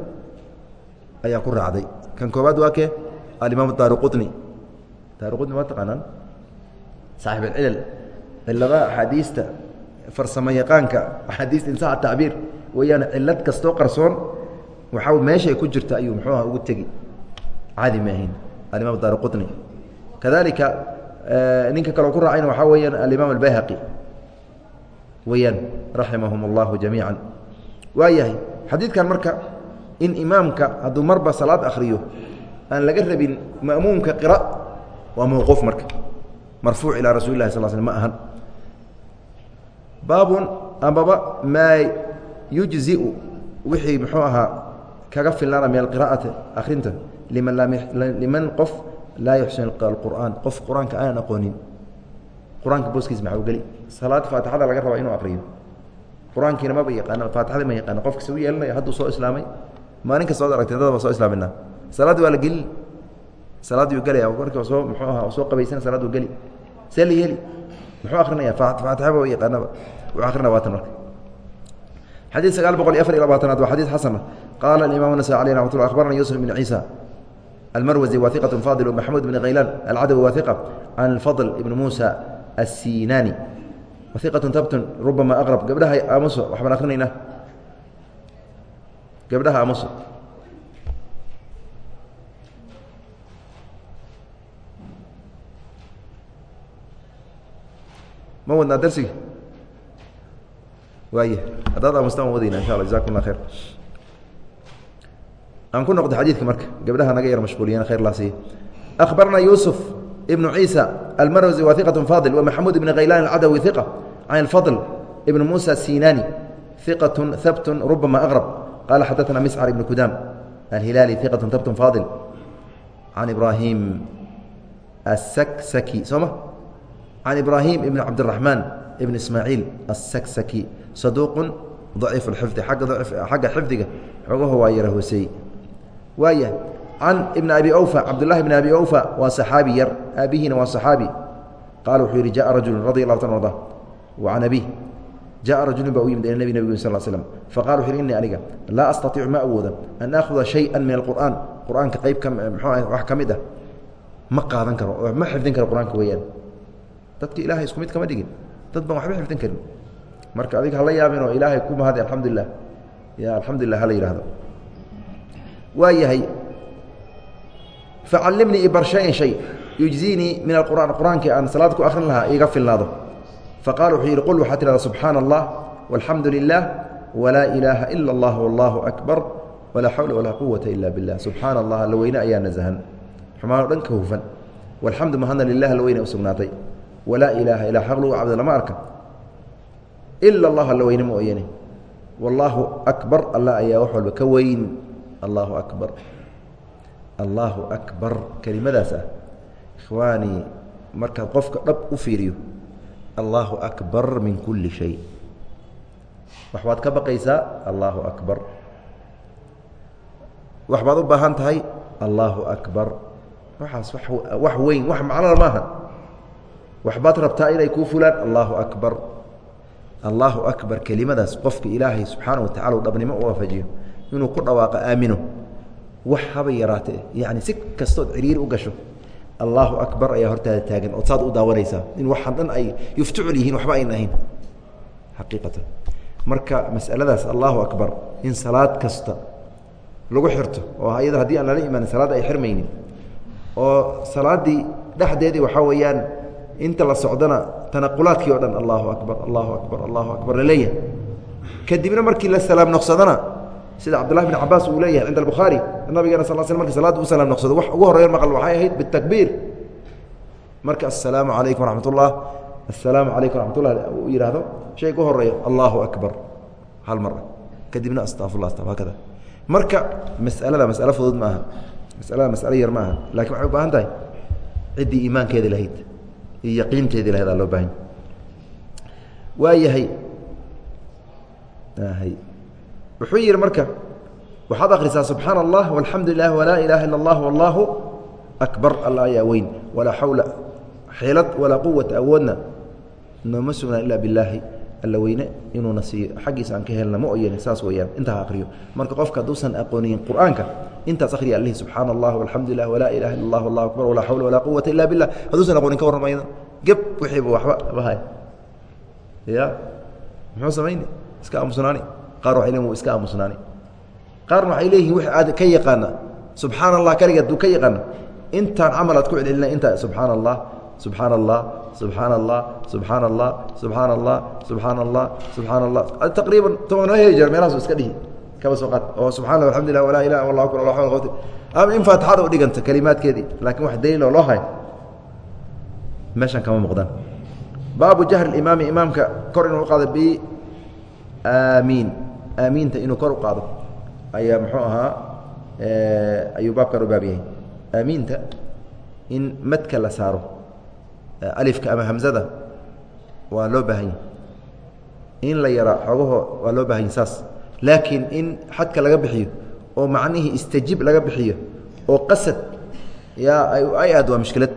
ayaa ku raacday. Kan koobaad waa kee? Alimaam daaruqutni. Daaruqutni waa taqaanaan? Saaxib alcilal cilada axaadiista farsamo axaadiista insaxa tacbiir weeyaan cilad kastoo qarsoon waxaa meeshay ku jirta ayuu muxuuha ugu tegi. Caadi ma ahayn. Alimaam kadalika ninka kaloo ku raacayna waxaa weeyaan alimaam اbayhaqi weyaan raximahum اllahu jamiica waa yahay xadiidkan marka in imaamka hadduu marba salaad akriyo aan laga rabin ma'muumka qira waa mawquuf marka. Marfuuc ilaa rasuli lah sal sl ma ahan. Baabun amaba maa yujziu wixii muxuu ahaa kaga filnaana min alqira'ati akhrinta liman qof laa yuxsin qur'aan qof qur'aanka aanan aqoonin qur'aanka booskiis maxaa u geli? Salaad faatixada laga rabaa inuu aqriyo. Qur'aankiina maba yaqaana faatixada ma yaqaana qofka se u yeelanaya hadduu soo islaamay maalin kasta od aragtay dada ba soo islaamina salaaddii waa la gelin salaaddii u gelaya marka soo muxuu aha soo qabaysana salaaduu geli. See la yeeli. Muxuu akrinaya faatixaba yaqaanaba. Wuxuu akrinaya waatan marka. Xadiid sagaal boqol iyo afar iyo labaatanaad waa xadiid xasana qaala alimaam nasai aleyh raxmat akhbarana yusuf bn ciisa. Almarwazi wa iqat fadil maxamuud bn khaylaan alcadawi wa iqa can alfadl ibn muusa الsinani wahiqaة tabtun rubama aqrab gabdhaha aamuso waxbaan akrinaynaa gabdhaha aamuso ma wadnaa darsiga waaya haddaad aamustaan wadayna insha alla jazakum اllah khayr aan ku noqdo xadiidka marka gabdhaha naga yar mashquuliyan khayr laa siiya akhbarna yuusuf بن عيسى المروزي وثقة فاضل ومحمود بن غيلان العدوي ثقة عن الفضل بن موسى السيناني ثقة ثبت ربما أغرب قال حدثنا مسعر بن كدام الهلالي ثقة ثبت فاضل عن إبراهيم السكسكي سمع عن إبراهيم بن عبد الرحمن بن إسماعيل السكسكي صدوق ضعيف الحفظ حق ضعف حق حفظه حقه وايره سي وايه can ibn abi wfa cabdulahi bn abi wfa waa saxaabi yar aabihiina waa saxaabi qaala wuxuu yidhi jaءa rajulu radi اlahu ta arda wa can abi jaءa rajulun baa u yimid ila nebi nabig sal slm faqala wuxu yhi innii aniga laa astaiicu ma awooda an aakhuda shayئa min alqur'aan qur'aanka qayb ka mxuu wax ka mid ah ma qaadan karo oo ma xifdin karo qur-aanka weeyaan dadka ilahay isku mid kama dhigin dad baan waxba xifdin karin marka adiga hala yaabin oo ilaahay ku mahadi alxamdu lilah ya alxamdu lilah hala yihahdo waa yahay facallimnii ibar shayan shay yujziinii min alqur'aan qur'aankii aan salaad ku akhrin lahaa iiga filnaado faqala wuxuu yidhi qul waxaa tidhahda subxaana allah walxamdu lilah walaa ilaaha ila allah wallahu akbar walaa xawla walaa quwata ila billah subxaana allah alla weyne ayaa nasahan xumaanoo dhan ka hufan walxamdu mahadna lilah alla weyne u sugnaatay walaa ilaaha ilaa xaq lagu cabdo lama arka ila allah alla weyne mooyane wallaahu akbar alla ayaa wax walba ka weyn allahu akbar allaahu akbar kelimadaas ah ikhwaanii markaad qofka dhab u fiiriyo allaahu akbar min kulli shay. Waxbaad ka baqaysaa? Allaahu akbar. Waxbaad u baahan tahay? Allaahu akbar. Waxaas wax weyn wax macnona maaha waxbaad rabtaa inay kuu fulaan? Allaahu akbar. Allaahu akbar kelimadaas qofka ilaahay subxaana wa tacala u dhabnimo u waafajiyo inuu ku dhawaaqo aamino wax haba yaraatee yani si kastood ciriiri u gasho. Allaahu akbar ayaa hortaada taagan ood saad u daawanaysaa. In waxaan dhan ay yuftucul yihiin waxba ayna ahayn. Xaqiiqatan. Marka masaladaas allaahu akbar in salaad kasta lagu xirto oo iyada haddii aan lala imaanin salaad ay xirmaynin oo salaaddii dhexdeedii waxaa weeyaan inta la socdona tanaqulaadkii o dhan allaahu akbar allaahu akbar allahu akbar la leeyahay kadibna markii la salaam noqsadona sida cabdulahi bn cabaas uu leeyahay cinda albukhaari nabigana sal sl marki salaadda u salaam noqsado wax ugu horeeyan maqal waxay ahayd bitakbiir. Marka assalaamu calaykum waraxmat ullah assalaamu calaykum waraxmat ullah u yidhaahdo shay ugu horeeyo allahu akbar. Hal mar. Kadibna astafurlah sta hakada marka masalada masalo fudud ma aha. Masalada masalo yar ma aha. Lakin waxay u baahan tahay ciddii iimaankeedi lahayd iyo yaqiinteedii lahayd aa loo baahanya waa yahay wuxuu yidhi marka waxaad akhrisaa subxaana allah walxamdu lilah walaa ilaaha illa allah wallaahu akbar alla ayaa weyn. Walaa xawla xeelad walaa quwata awoodna nooma sugnaan ilaa bilaahi alla weyne inuuna siiyo. Xaggiisa aan ka helna ma oyan saas weyaan intaa akriyo marka qofka hadduusan aqooniyin qur'aanka intaas akhriya alihi subxaana allah walxamdu lilah walaa ilaha illa allah wallahu akbar walaa xawla walaa quwata illa billah hadduusan aqoonin ka warramayna geb wixiiba waxba bahaya ya muxuu samayni iska aamusnaani qaar waxay leeyihiin wuu iska aamusnaani. Qaarna waxay leeyihiin wix aad ka yaqaana subxaana allah kaliga aduu ka yaqaan intaan camal aad ku celcelina intaa subxaana allah subxaan allah subxaan allah subxaan allah subxaan allah subxaan allah subxaan allah taqriiban tobanaa heli jeer meelahaasu iska dhihi. Kaba soo qaad. Oo subxana lah alxamdulilah walaa ilaha wallah akbar allah quwata ama in faatixada u dhiganta kalimaadkeedii laakiin wax daliil oo loo hay meeshan kama muuqdaan. Baabu jahri imaami imaamka kor inuu uqaado bi aamiin aamiinta inuu kor u qaado ayaa muxuu ahaa ayuu baabkan u baab yahay. Aamiinta in madka la saaro alifka ama hamzada waa loo baahan yahy in la yara xogaho waa loo baahan yahy saas. Laakiin in xadka laga bixiyo oo macnihii istajib laga bixiyo oo qasad yaa ay aad waa mushkilad.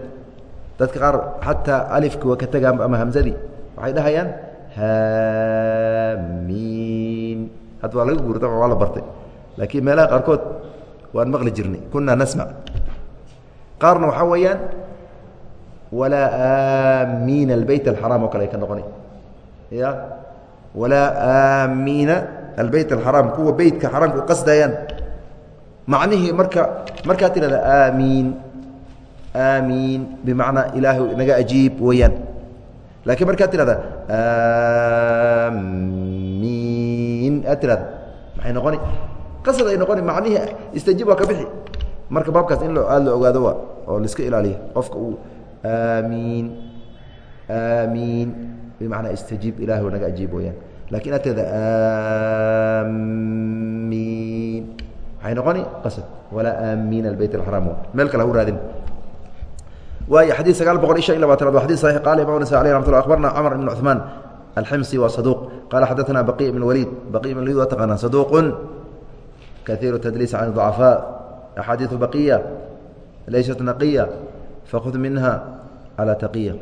Dadka qaar xataa alifki waa ka tegaan ama hamzadii waxay dhahayaan haamiin hadda waa laga dabcan waa la bartay. Laakiin meelaha qaarkood waan maqli jirnay. Kunaa nasmac qaarna waxaa weeyaan walaa aamiina albeyt alxaraam oo kale ay ka noqonay. Ya? Walaa aamiina albeyt alxaraam kuwa beytka xaraamka qasdayaan. Macnihii marka markaa tidhahda aamiin aamiin bimacnaa ilaahay naga ajiib weeyaan. Laakiin markaad tidhahda in aad tirahdo maay noqoni? Qasad ay noqoni macnihii istajiib waa ka bixi. Marka baabkaas in aada la ogaado waa oo laiska ilaaliya qofka uu aamiin aamiin. Bimacnaa istajiib ilahi naga ajiib weyaan laakiin inaad tirada aamiin. Waxay noqoni? Qasad. Walaa aamiin albayt alxaraam meel kale hu raadin. Waay xadiid sagaal boqol iyo shan iyo labaatanaad waa xadid saxiix qaala imam nasa aleh ramat lla akbarna cumar ibn cuثmaan الحمصي wa صدوq qala xadaثna بقي بن الوليد بقي بن الوليد waa taqaana صدوq kaثير التدليس عن الضعفاء أxاadiiث بقية laysat نقية فخذ minها على تقية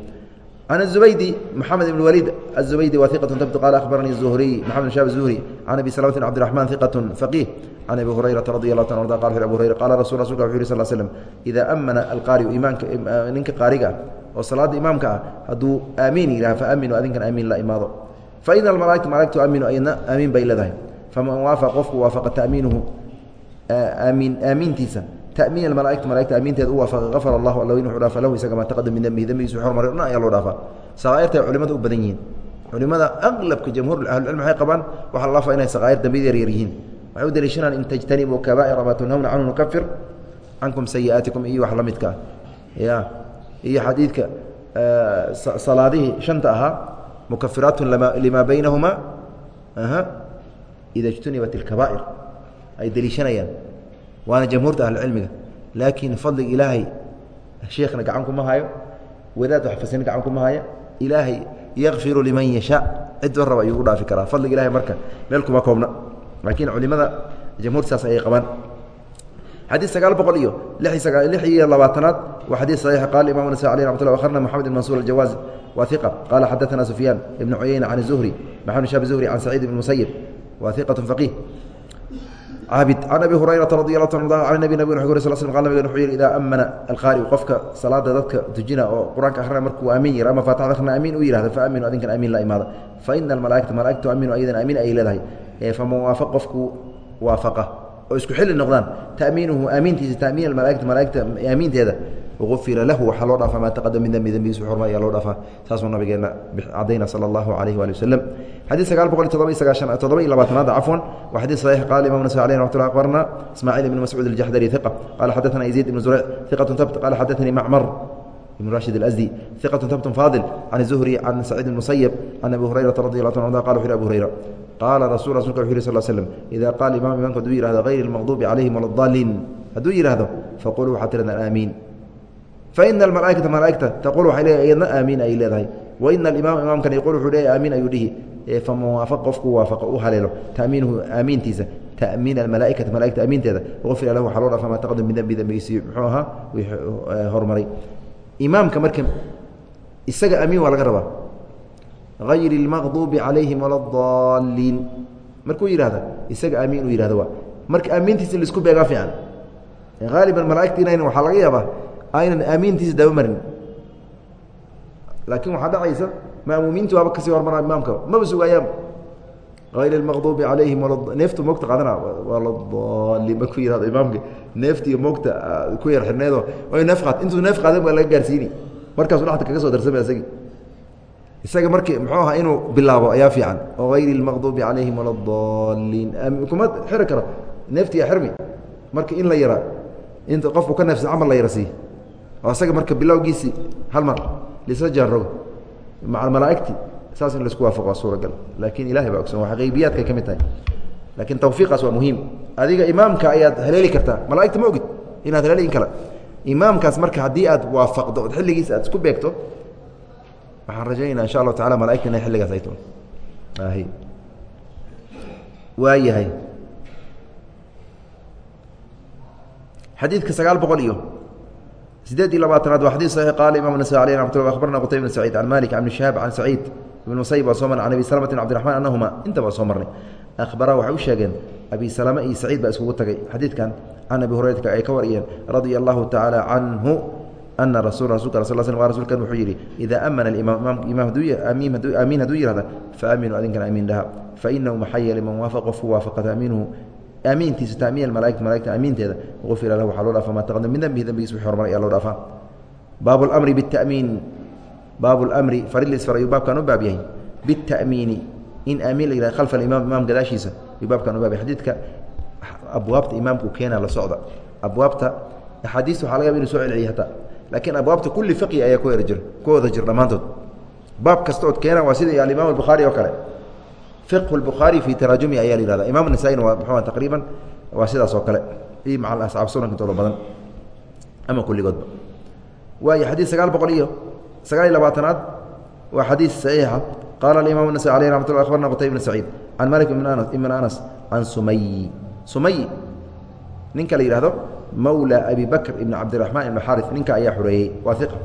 عن الزبيدي محمد بن الوليد الزبيدي wa ثقة tبت qال أخبرني الزهري محمد بن شهاب الزهري عن أبي سلمة بن عبد الرحمن ثقة فقيه عن أبي هريرة رضي الله تعالى عنه قال في أبو هريرة قال رسول رسولك وxuu yhi صل سلم إذا أمن القاaرiu imaanka ninka qaariga ah oo salaada imaamka ah hadduu aamiin yidhaha faaminu adinkan aamiin la imaado. Faida almalaa'ikatu malaigtu aaminu ayadna aamiin bay leedahay. Faman waafaqa qofku waafaqa ta'miinuhu aamiin aamiintiisa. Ta'miin almalaaikatu malaigta aaminteeda u waafaqa gafar allahu alla wyn dhaafa lahu isaga maa taqadam min dembihi dembigiisu hormaray dhan ayaa loo dhaafaa. Saqaa'irta ay culimada u badan yihiin. Culimada aqlabka jamhuur ahlucilm waxay qabaan waxaa loo dhaafaa inay saqaa'ir dembiyada yaryar yihiin. Waxay u deliishanaan in tajtanibuu kabaa'ira maa tunhawna canhu nukafir cankum sayi'aatikum iyo wax la ah. ya iyo xadiidka salaadihii shanta ahaa mukafiraatun limaa baynahuma ida ijtunibat اlkabaa'ir ay deliishanayaan waana jamhuurta ahlucilmiga. Laakiin fadliga ilaahay sheekhna gacan kuma hayo wadaad waxfasin gacan kuma haya ilaahay yakfiru liman yashaa. Cidba raba ayuu u dhaafi karaa. Fadliga ilahay marka meel kuma koobna. Laakiin culimada jamhuurta saas ayay qabaan xadiid sagaal boqol iyo lix iyo labaatanaad. Waa xadiid saxiixa qaala imam nasa aleh raxmat lah akhrna moxamed ibn mansuur aljawaazi wa iqa qaala xadaana sufyaan ibnu cuyeyna can zuhri maxamed bn shab zuhri can saciid ibn musayib wa iqatu faqiih cabid can abi hurayraa radi a an nabi nabig wu sl sl nabign wuxuu yihi idaa amana alqaariu qofka salaada dadka dujina oo qur'aanka ahrina markuu aamin yira ama faatixada ahrina amiin u yihahda fa aaminu adinkan amiin la imaada. Fa ina almalaa'ikata malaa'igtu aminu ayadan amiin ay leedahay. Faman waafa qofku waafaqa oo isku xilli noqdaan ta'miinuhu aamiintiisa ta'miin almalaaikati malaaigta aamiinteeda ufira lahu waxaa loo dhaafaa maa taqadam min dembi dembigiisu xurma ayaa loo dhaafaa saasuu nabigeena cadayna sala allahu alayhi waali wasalam xadiid sagaal boqol iyo todoba iyo sagaashan toddoba iyo labaatanaad cafwan wa xadiid saxiix qaala imam nasai alayh raxmat llah akbarna ismaaciil ibn mascuud aljaxdari hiqa qaala xadathana yaziid ibn zureyc hiqatun tabt qaala xadathanii macmar بن راشد الأزدي ثقة ثبت فاضل عن الزهري عن سعيد المسيب عن أبي هريرة رضي الله عنه قال وحير أبو هريرة qaala rasu rasulka wuxu yiri sal slm ida qaala imam imaamka haduu yihahdo hayr اlmaqduubi calayhim wala daaliin hadduu yidhahdo faquluu waxaa tiradaan aamiin faina almalaaikata malaaigta taqul waxay leedahay iyadna aamiin ayay leedahay. Wa ina alimaama imaamkan yaquul wuxuu leeyahy aamiin ayuu dhihi e, famuwaafaqa qofku waafaqa u haleelo. Taamiinuhu aamiintiisa tamiin almalaaikata malaaigta amiinteeda wafira lahu waxaa loo dhaafaa maa taqadum min dembi dembigiisii muxuu ahaa e, horumaray imaamka marka isaga aamiin waa laga rabaa غayr الmaqdubi عalayhim wala الضaliin markuu yihahda isaga amiin uu yihahdo waa marka aamiintiisa in laisku beegaa fiican haaliban malaa'igta inayn waxaa laga yaabaa aynan aamiintiisa daba marin laakiin waxaa dhacaysa ma'muumiintu waaba kasii hormaraa imaamka maba sugaayaanba ayr اmaqdubi calayhim neeftu mogta qaadana waladaliin ba ku yihahdo imaamka neefti iyo mogta ku yar xirneedo neef qaad intuu neef qaadan baa laga gaarsiini markaasu dhata kaga soo darsamay isagii isaga marki muxuu ahaa inuu bilaabo ayaa fiican. Oo ayr اlmaqdubi calayhim waladaliin kuma xiri karo neefti xirmi. Marka in la yara inta qofku ka neefsan camal la yara sii. Oo isaga marka bilowgiisii hal mar lisla jaanrogo maca malaaigti saas in la isku waafaqo waa suuragal. Laakiin ilahay baa ogsan waa qaybiyaadkay ka mid tahay. Laakiin tawfiiqaas waa muhiim. Adiga imaamka ayaad haleeli kartaa. Malaaigta ma ogid inaad haleeli in imaamkaas marka haddii aad waafaqdo ood xilligiisa aad isku beegto waxaan rajaynaa insha allahu tacala malaigta inay xilligaas ay to waayahay xadiidka sagaal boqol iyo sideed iyo labaatanaad waa xadii saxiix qaala imam nasai aleh ramat lla abarna qutayb bn saciid can malik can ibn shihaab can saciid ibn musayib waa soo marnay can abi salmata bn abdiraxman anahuma inta baa soo marnay. Akhbaraa waxay u sheegeen abi salama iyo saciid baa iskugu tagay xadiidkan can abi hurayrata ay ka wariyeen radia allahu tacaala canhu ana rasu rasulka sal sl rsulkan wuxuu yidhi idaa amana imaamiin hadduu yihahda faaminu adinkana amiin dhaha fainahu maxaa yeelay man waafaqa qofku waafaqata amiinuhu amiintiisa tamiin malaaigta malaigta amiinteeda ufira lahu waxaa loo dhaafaa maa taqadam min dembihi dembigiis wixii hormaray ayaa loo dhaafaa baabu lmri bitamiin baabu lmri faril isfar ayuu baabkan u baab yahay bitamiini in amiin la yihahda khalfa imaam imaam gadaashiisa ayuu baabkan u baab yahay xadiidka abwaabta imaamku keena la socda abwaabta axaadiista waxa laga inu soo celceliya hataa laakiin abwaabta kulli fiqi ayaa ku jir ku wada jir dhammaantood baab kasta ood keena waa sida alimaam albukhaari oo kale fiqhu lbukhaari fii taraajumi ayaa la yihahda imam nasaa-ina waa muxua taqriiban waa sidaas oo kale iyo maca asxaab sunanka intooda badan ama kulligoodba waayo xadiid sagaal boqol iyo sagaal iyo labaatanaad waa xadiid saxiixa qaala alimam nasai aleyh ramat lla abarna qutayb bn saciid can malik ibn anas can sumay sumay ninka la yihahdo mawla abi bakr ibn cabdiraxmaan ibn xaari ninka ayaa xureeyey waa iqa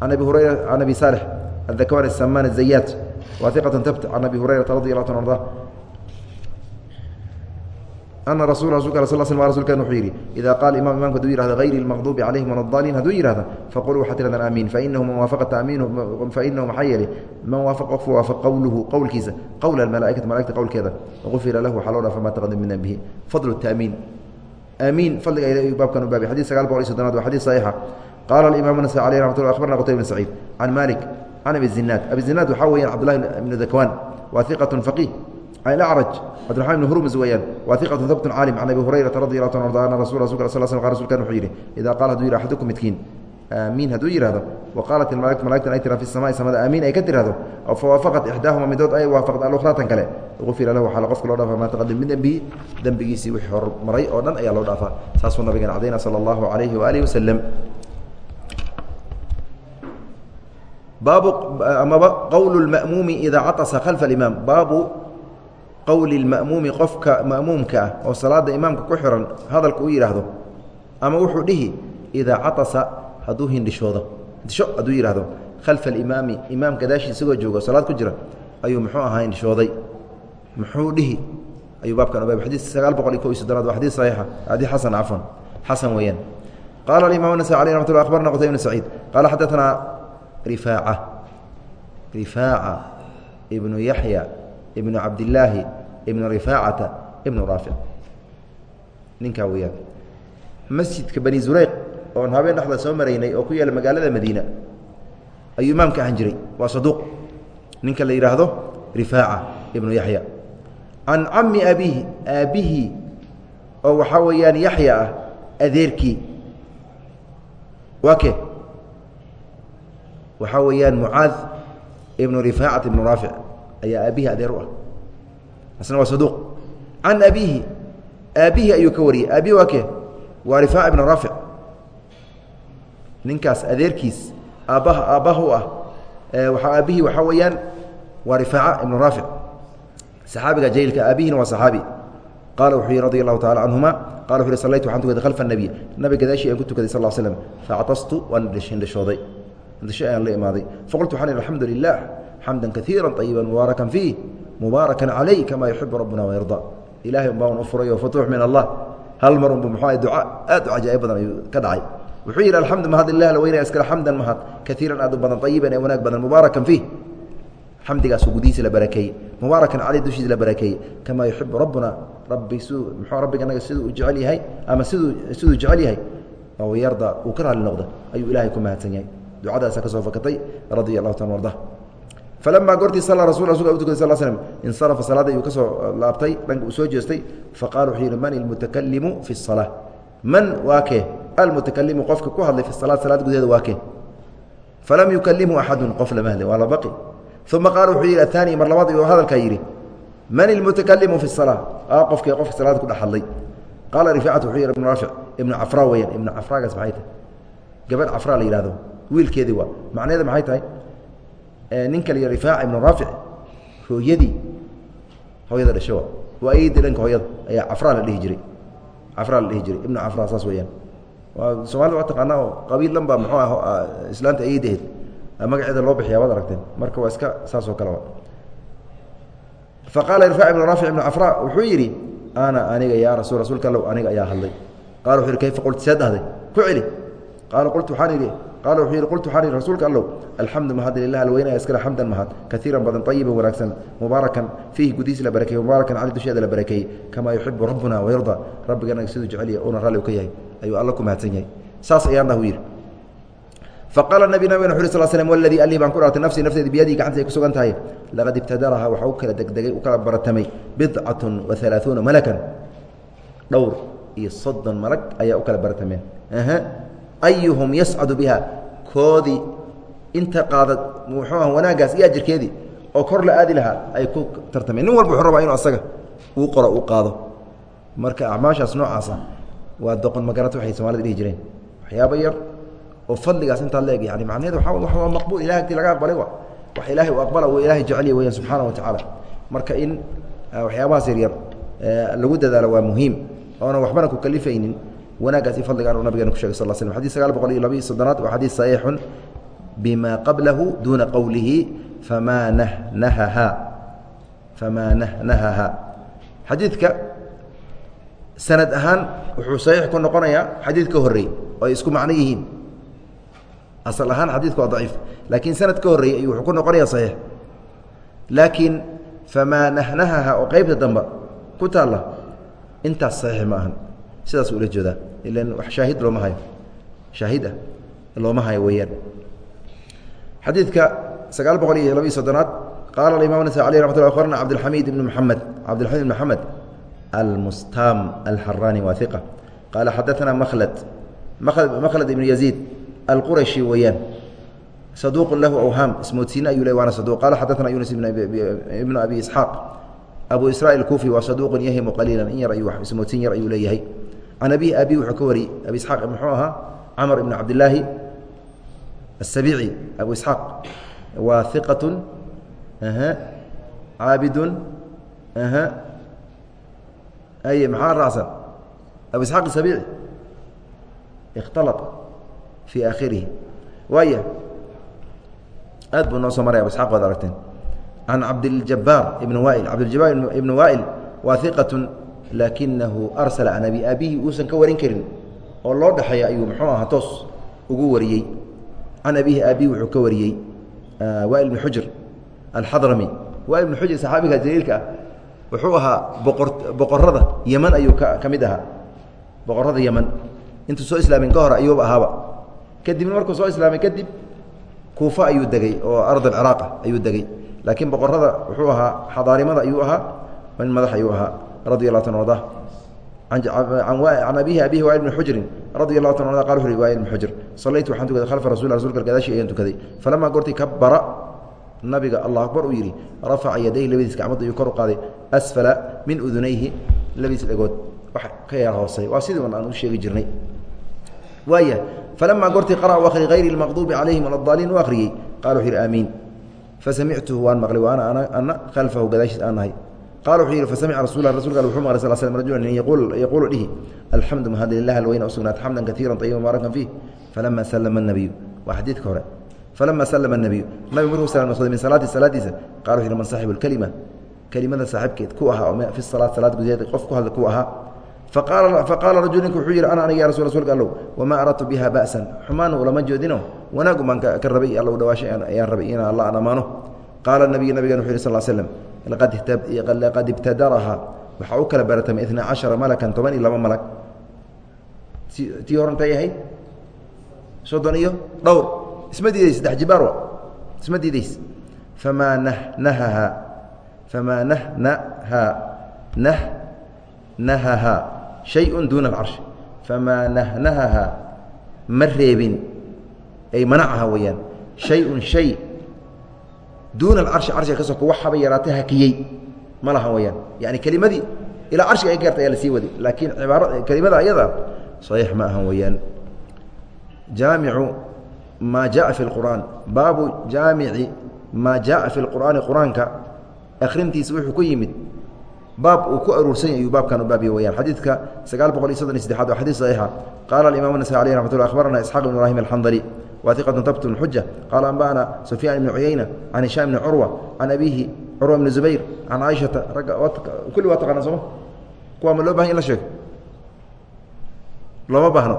can abi hurayra can abi saalix adakwan asamaan azayaat waa iqat tabt can abi hurayrata radi allah ta arda ana rasul rasulka sal sl rasulkan wuxuu yidhi ida qaala imam imamka haduu yihahdo hayri اlmaqdubi calayhim wala daliin hadduu yihahda faquluu waxaa tirahdaan amiin. Fainahu man waafaqa taamiinuhu fainahu maxaa yeelay? Man waafaqa qofku waafaqa qowluhu qowlkiisa qowla almalaaikati malaigta qowlkeeda. Waqufira lahu waxaa loo dhaafa ma taqadam min dembihi fadlu taamiin aamiin fadliga ayuu baabkan u baabay xadid sagaal boqol iyo soddonaad waa xadiid saxiixa. Qaala alimaam nasai aleyh ramat lla akhbarna qutayb bn saciid can malik can abi zinaad abi zinaad waxaa weeyaan cabdullahi ibnu dakwaan waa iqatun faqiih. Can ilacraj cabdiraxman ibn hurmus weeyaan. Waa iqatun habtun caalim. Can abi hurayrata radi allahu ta arda ana rasul rasulka sal sl rasulkan wuxuu yidhi idaa qaala haduu yidhi axadukum midkiin aamiin hadduu yihahdo wa qaalat imalaatu malagtan ay tira fi samai samada aamiin ay ka tirahdo fawaafaqat ixdaahuma midood ay waafaqda alukhraa tan kale. Ufira lahu waxaa qofka loo dhaafaa maa taqadim min dembihi dembigiisii wixii hormaray oo dhan ayaa loo dhaafaa. Saasuu nabigeen cadayna sala allahu alayhi waaalihi wasalam baabu amaba qowlu lma'muumi idaa catasa khalfa alimaam baabu qowli lma'muumi qofka ma'muumka ah oo salaada imaamka ku xiran hadalka u yidhaahdo ama wuxuu dhihi idaa catasa hadduu hindhishoodo. Hindhisho hadduu yidhahdo khalfa alimaami imaam gadaashii isagoo joogo salaad ku jira ayuu muxuu ahaa hindhishooday. Muxuu dhihi? Ayuu baabkan obaab xadiid sagaal boqol iyo ko iyo soddonaad waa xadiid saxiixa. Xadiid xasan cafwan xasan weeyaan. Qaala alimam nasai aleh ramat lla akhbarna qutayb bn saciid. Qaala xadaanaa rifaaca. Rifaaca ibnu yaxya ibnu cabdillaahi ibnu rifaacata ibnu raafic. Ninkaa weeyaan. Masjidka bani zureyq oon habeen dhexda soo maraynay oo ku yaalla magaalada madiina ayuu imaamka ahan jiray. Waa saduuq. Ninka la yidhaahdo rifaaca ibnu yaxya can cami abiihi aabbihii oo waxaa weeyaan yaxya ah adeerkii. Waa ke waxaa weeyaan mucaad ibnu rifaacat ibnu raafic ayaa aabihii adeer u ah. Asna waa saduuq. Can abiihi aabbihii ayuu ka wariyey aabihi waa ke waa rifaac ibnu raafic ninkaas adeerkiis aabbaha aabbaha ah waa aabbihii waxaa weeyaan waa rifaaca ibnu raafic saxaabiga jaylka aabihina waa saxaabi. Qaala wuxuu yihi radi allahu tacala canhuma qala wuxu uhi sallaytu waxaan tukaday khalfa nabiy. Nabi gadaashii ayaan ku tukaday sal l slam factastu waan hindhashooday hindhasho ayaan la imaaday. Faqultu waxaan ihi alxamdu lilah xamdan kaiira ayiba mubaarakan fiih mubaarakan calayh kama yuxibu rabbuna wayarda ilahay un baa un u furay oo futuux min allah. Hal mar unbu muxuu duca aad u cajaa'ib badan ayuu ka dhacay wuxuu yidhi alxamdu mahad lilah la weynaya iskale xamdan mahad. Kaiiran aad u badan ayiban ee wanaag badan mubaarakan fiih xamdigaasu gudihiisa la barakeeyey mubaarakan caleyh dushiisa la barakeeyey kamaa yuxibu rabbuna rabbi siduu muxuu rabbiga naga siduu u jecel yahay ama siduu siduu jecel yahay? Oo yarda uu ka raali noqda ayuu ilaahay ku mahadsan yahay. Ducadaasa ka soo fakatay radia allahu taala arda. Falamaa goortii sala rasul rasulka u tukay sal slm insarafa salaadda ayuu ka soo laabtay dhanka uu soo jeestay. Faqala wuxuu yidhi man ilmutakalimu fi الsalaa man waa kee almutakalimu qofka ku hadlay fi salaad salaad gudaheeda waa kee falam yukalimhu axadu qof lama hadlin waa la baqi uma qaala wuxuu yidhi ahaani mar labaad ayuu hadalkaa yidhi man ilmutakalimu fi الsalaa a qofkee qofka salaada ku dhex hadlay qaala rifacatu wuxuu yidhi ibnu raafic ibnu cafraa weyaan ibnu cafraagaas maxay tahay gabadh cafraa la yihahdo wiilkeedii waa macnaheeda maxay tahay ninka la rifaac ibnu raafic hooyadii hooyada dhasho waa ayadii dhanka hooyada ayaa cafraa la dhihi jiray cafraa la dhihi jiray ibnu cafraa saas weyaan waa soomaalida waa taqaanaa oo qabiil dhan baa muxuu ah islaanta ayadaheed magaceeda loo bixiya waad aragteen. Marka waa iska saas oo kale faqaala rifaac ibnu raafic ibnu cafraa wuxuu yidhi ana aniga yaa rasul rasuulka allow aniga ayaa hadlay. Qala wuxu yidhi kayfa qulti see dhahday ku celi. Qaala qultu waxaan idhi qaala wuxuu yidhi qultu waxaan idhi rasuulka allow alxamdu mahad lilah alweynaya iskale xamdan mahad kaiiran badan ayiban wanaagsan mubaarakan fiihi gudihiis la barakeeye mubaarakan cali dusheeda la barakeeyey kamaa yuxibu rabbuna wayarda rabbiganaga siduu jeceliya una ralli u ka yahay ayuu alla ku mahadsan yahay saas ayaan dah u yidhi. Faqaala nabi nabigana wuxu sl slm waladii alii baan ku dhaartay nafsii nafteedi biyadii gacanta ay ku sugan tahay laqad ibtadaraha waxa u kala degdegay u kala baratamay. Bidcatun wa alaaثuuna malakan. Dhowr iyo soddon malag ayaa u kala baratameen. Ayuhum yascadu biha. Koodii inta qaada muxuu ah wanaaggaas iyo ajirkeedii oo kor la aadi lahaa ay ku tartameen. Nin walba wuxuu rabaa inu asaga uu qoro uu qaado. Marka acmaashaas noocaasa waa doqon magarata waxay soomaalida dhihi jireen. Waxyaaba yar oo fadligaas intaa la eg yani macnaheed waa maqbuul ilahay agtii laga aqbalay wa wax ilaahay uu aqbala uu ilaahay jeceliya weyaan subxaana wa tacaala marka in waxyaabahaas yaryar lagu dadaalo waa muhiim. Oona waxbana ku kalifaynin wanaaggaas i fadligaan uu nabigeena ku shegay sal slm xadis sagaal boqol iyo labiiyo soddonaad waa xadiis saxiixun. Bima qablahu duuna qowlihi famaa nahnahaha famaa nahnahaha xadiidka sanad ahaan wuxuu saxiix ku noqonayaa xadiid ka oo ay isku macno yihiin. Asal ahaan xadiidku waa daciif laakiin sanad ka horreeyey ayuu wuxuu ku noqonayaa saxiix. Laakiin famaa nahnahaha oo qeybta dambe ku taalla intaas saxiix ma ahan. Sidaas ula jeedaa ilan wax shaahid looma hayo. Shaahid ah looma hayo weeyaan. Xadiidka sagaal boqol iyo labiiyo soddonaad qaala aimam nasa lla abarna cabdilxamiid ibn mxamed cabdilxamiid ibn mxamed almustam alxaraani waa iqa qaala xadaanaa mald mald ibn yaziid alqurashi weeyaan saduq lahu awhaam ismoodsiine ayuu le waana saduq qaala xadaanaa yunis ibn abi isxaaq abu israa kufi waa saduqun yahimu qaliila in yar ayuu ismoodsiin yar ayuu leeyahay can abihi abi wuxuu ka wariyey abi isxaaq muxuu ahaa camr ibn cabdilaahi asabici abu isxaaq waa iqatu caabidun ay maxaa raacsan? Abu isxaaq asabici اkhtalط fii aakhirihi. Waaya aad buu noo soo maray abu isxaq waad aragteen. Can cabdiljabaar ibn wail cabdiljabaar ibn waa'il waa iqat laakinahu arsala can abi abihi uusan ka warin karin. Oo loo dhexeeya ayuu muxuu ahaa toos ugu wariyey. Can abihi aabihi wuxuu ka wariyey wail bn xujr alxadrami. Wail bn xujr saxaabiga jaliilka ah wuxuu ahaa boqor boqorada yeman ayuu ka mid ahaa. Boqorada yeman intuu soo islaamin ka hor ayuuba ahaaba. Kadibna markuu soo islaamay kadib kuufa ayuu degey oo ard alciraaq ah ayuu degey laakiin boqorada wuxuu ahaa xadaarimada ayuu ahaa nin madax ayuu ahaa radi tan arda can abihi abihi wail bni xujrin radi allahu ta qal uhi wail bn xujr sallaytu waxaan tukaday khalfa rasul rasulka gadaashii ayaan tukaday. Falamaa goortii kabara nabiga allah akbar uu yidhi rafaca yadayhi labadiis gacmood ayuu kor u qaaday asfala min udunayhi labadiis dhegood wax ka yar hoosey waa sidii aan u sheegi jirnay. Waaya falamaa goortii qara u hayri lmaqduubi calayhim aladaliin u akhriyey qala wuxu yidhi aamiin. Fasamictuhu waan maqlay wa ana khalfahu gadaashiis aan nahay. Qala wuxuu yidhi fasamica rasul rasulka wuxuu maqlay sal slm rajulan yaquulu dhihi alxamdu mahad alweyna u sugnaat xamdan kaiira ayiba mubaarakan fiih falama salama nabiyu waa xadiidka hore falama slma اnabiyu nabig markuu slmsaday min salaati salaadiisa qal wuxu yhi man saaxibu اlkelima kelimada saaxibkeed ku ahaa fi salaat salaad gudaheeda qof ku hadla ku ahaa faqaala rajul ninku wuxuu yidhi ana aniga ya rasul rsulka allow wamaa aradtu biha ba'san xumaan ulama joodino wanaagu baan ka rabay alla dhawaasha ayaan rabay in alla aan ammaano qaala nabiyu nabigan wuxu yh sal slm laqad ibtadaraha waxaa u kala baratamay ina cashara malakan toban iyo laba malag tii horantaay ahayd soddon iyo dhowr isma diidays saddex jibaar isma diidays famaa nahnahaha famaa nahnaha nahnahaha shayun duuna alcarshi famaa nahnahaha ma reebin. Ay manacaha weeyaan. Shayun shay. Duuna alcarshi carshiga ka soko waxaba yaraatay hakiyey. Ma laha weyaan yani kelimadii ilaa carshiga ay gaarta ayaa la sii waday laakiin ibaara kelimada ayada saxiix ma ahan weeyaan. Jaamicu ma jaa fi qur'aan baabu jaamici maa jaaa fi qur'aani qur'aanka. Akhrintiisa wuxuu ku yimid baab uu ku aruursanya ayuu baabkan u baabya weyaan xadiidka sagaal boqol iyo soddon iyo sadexaad waa xadiid saxiixa. Qaala alimaam nasai aleyh raxmat ullah akhbarana isxaq ibn ibrahim alxandali waatiqatun tabtun xuja qaala anba'ana sufyaan ibnu cuyeyna can hishaam ibni curwa can abiihi curwa ibni zubayr can caaishata ragga kulli waa taqaana sooma kuwaa ma loo baahan in la sheego? Looma baahno.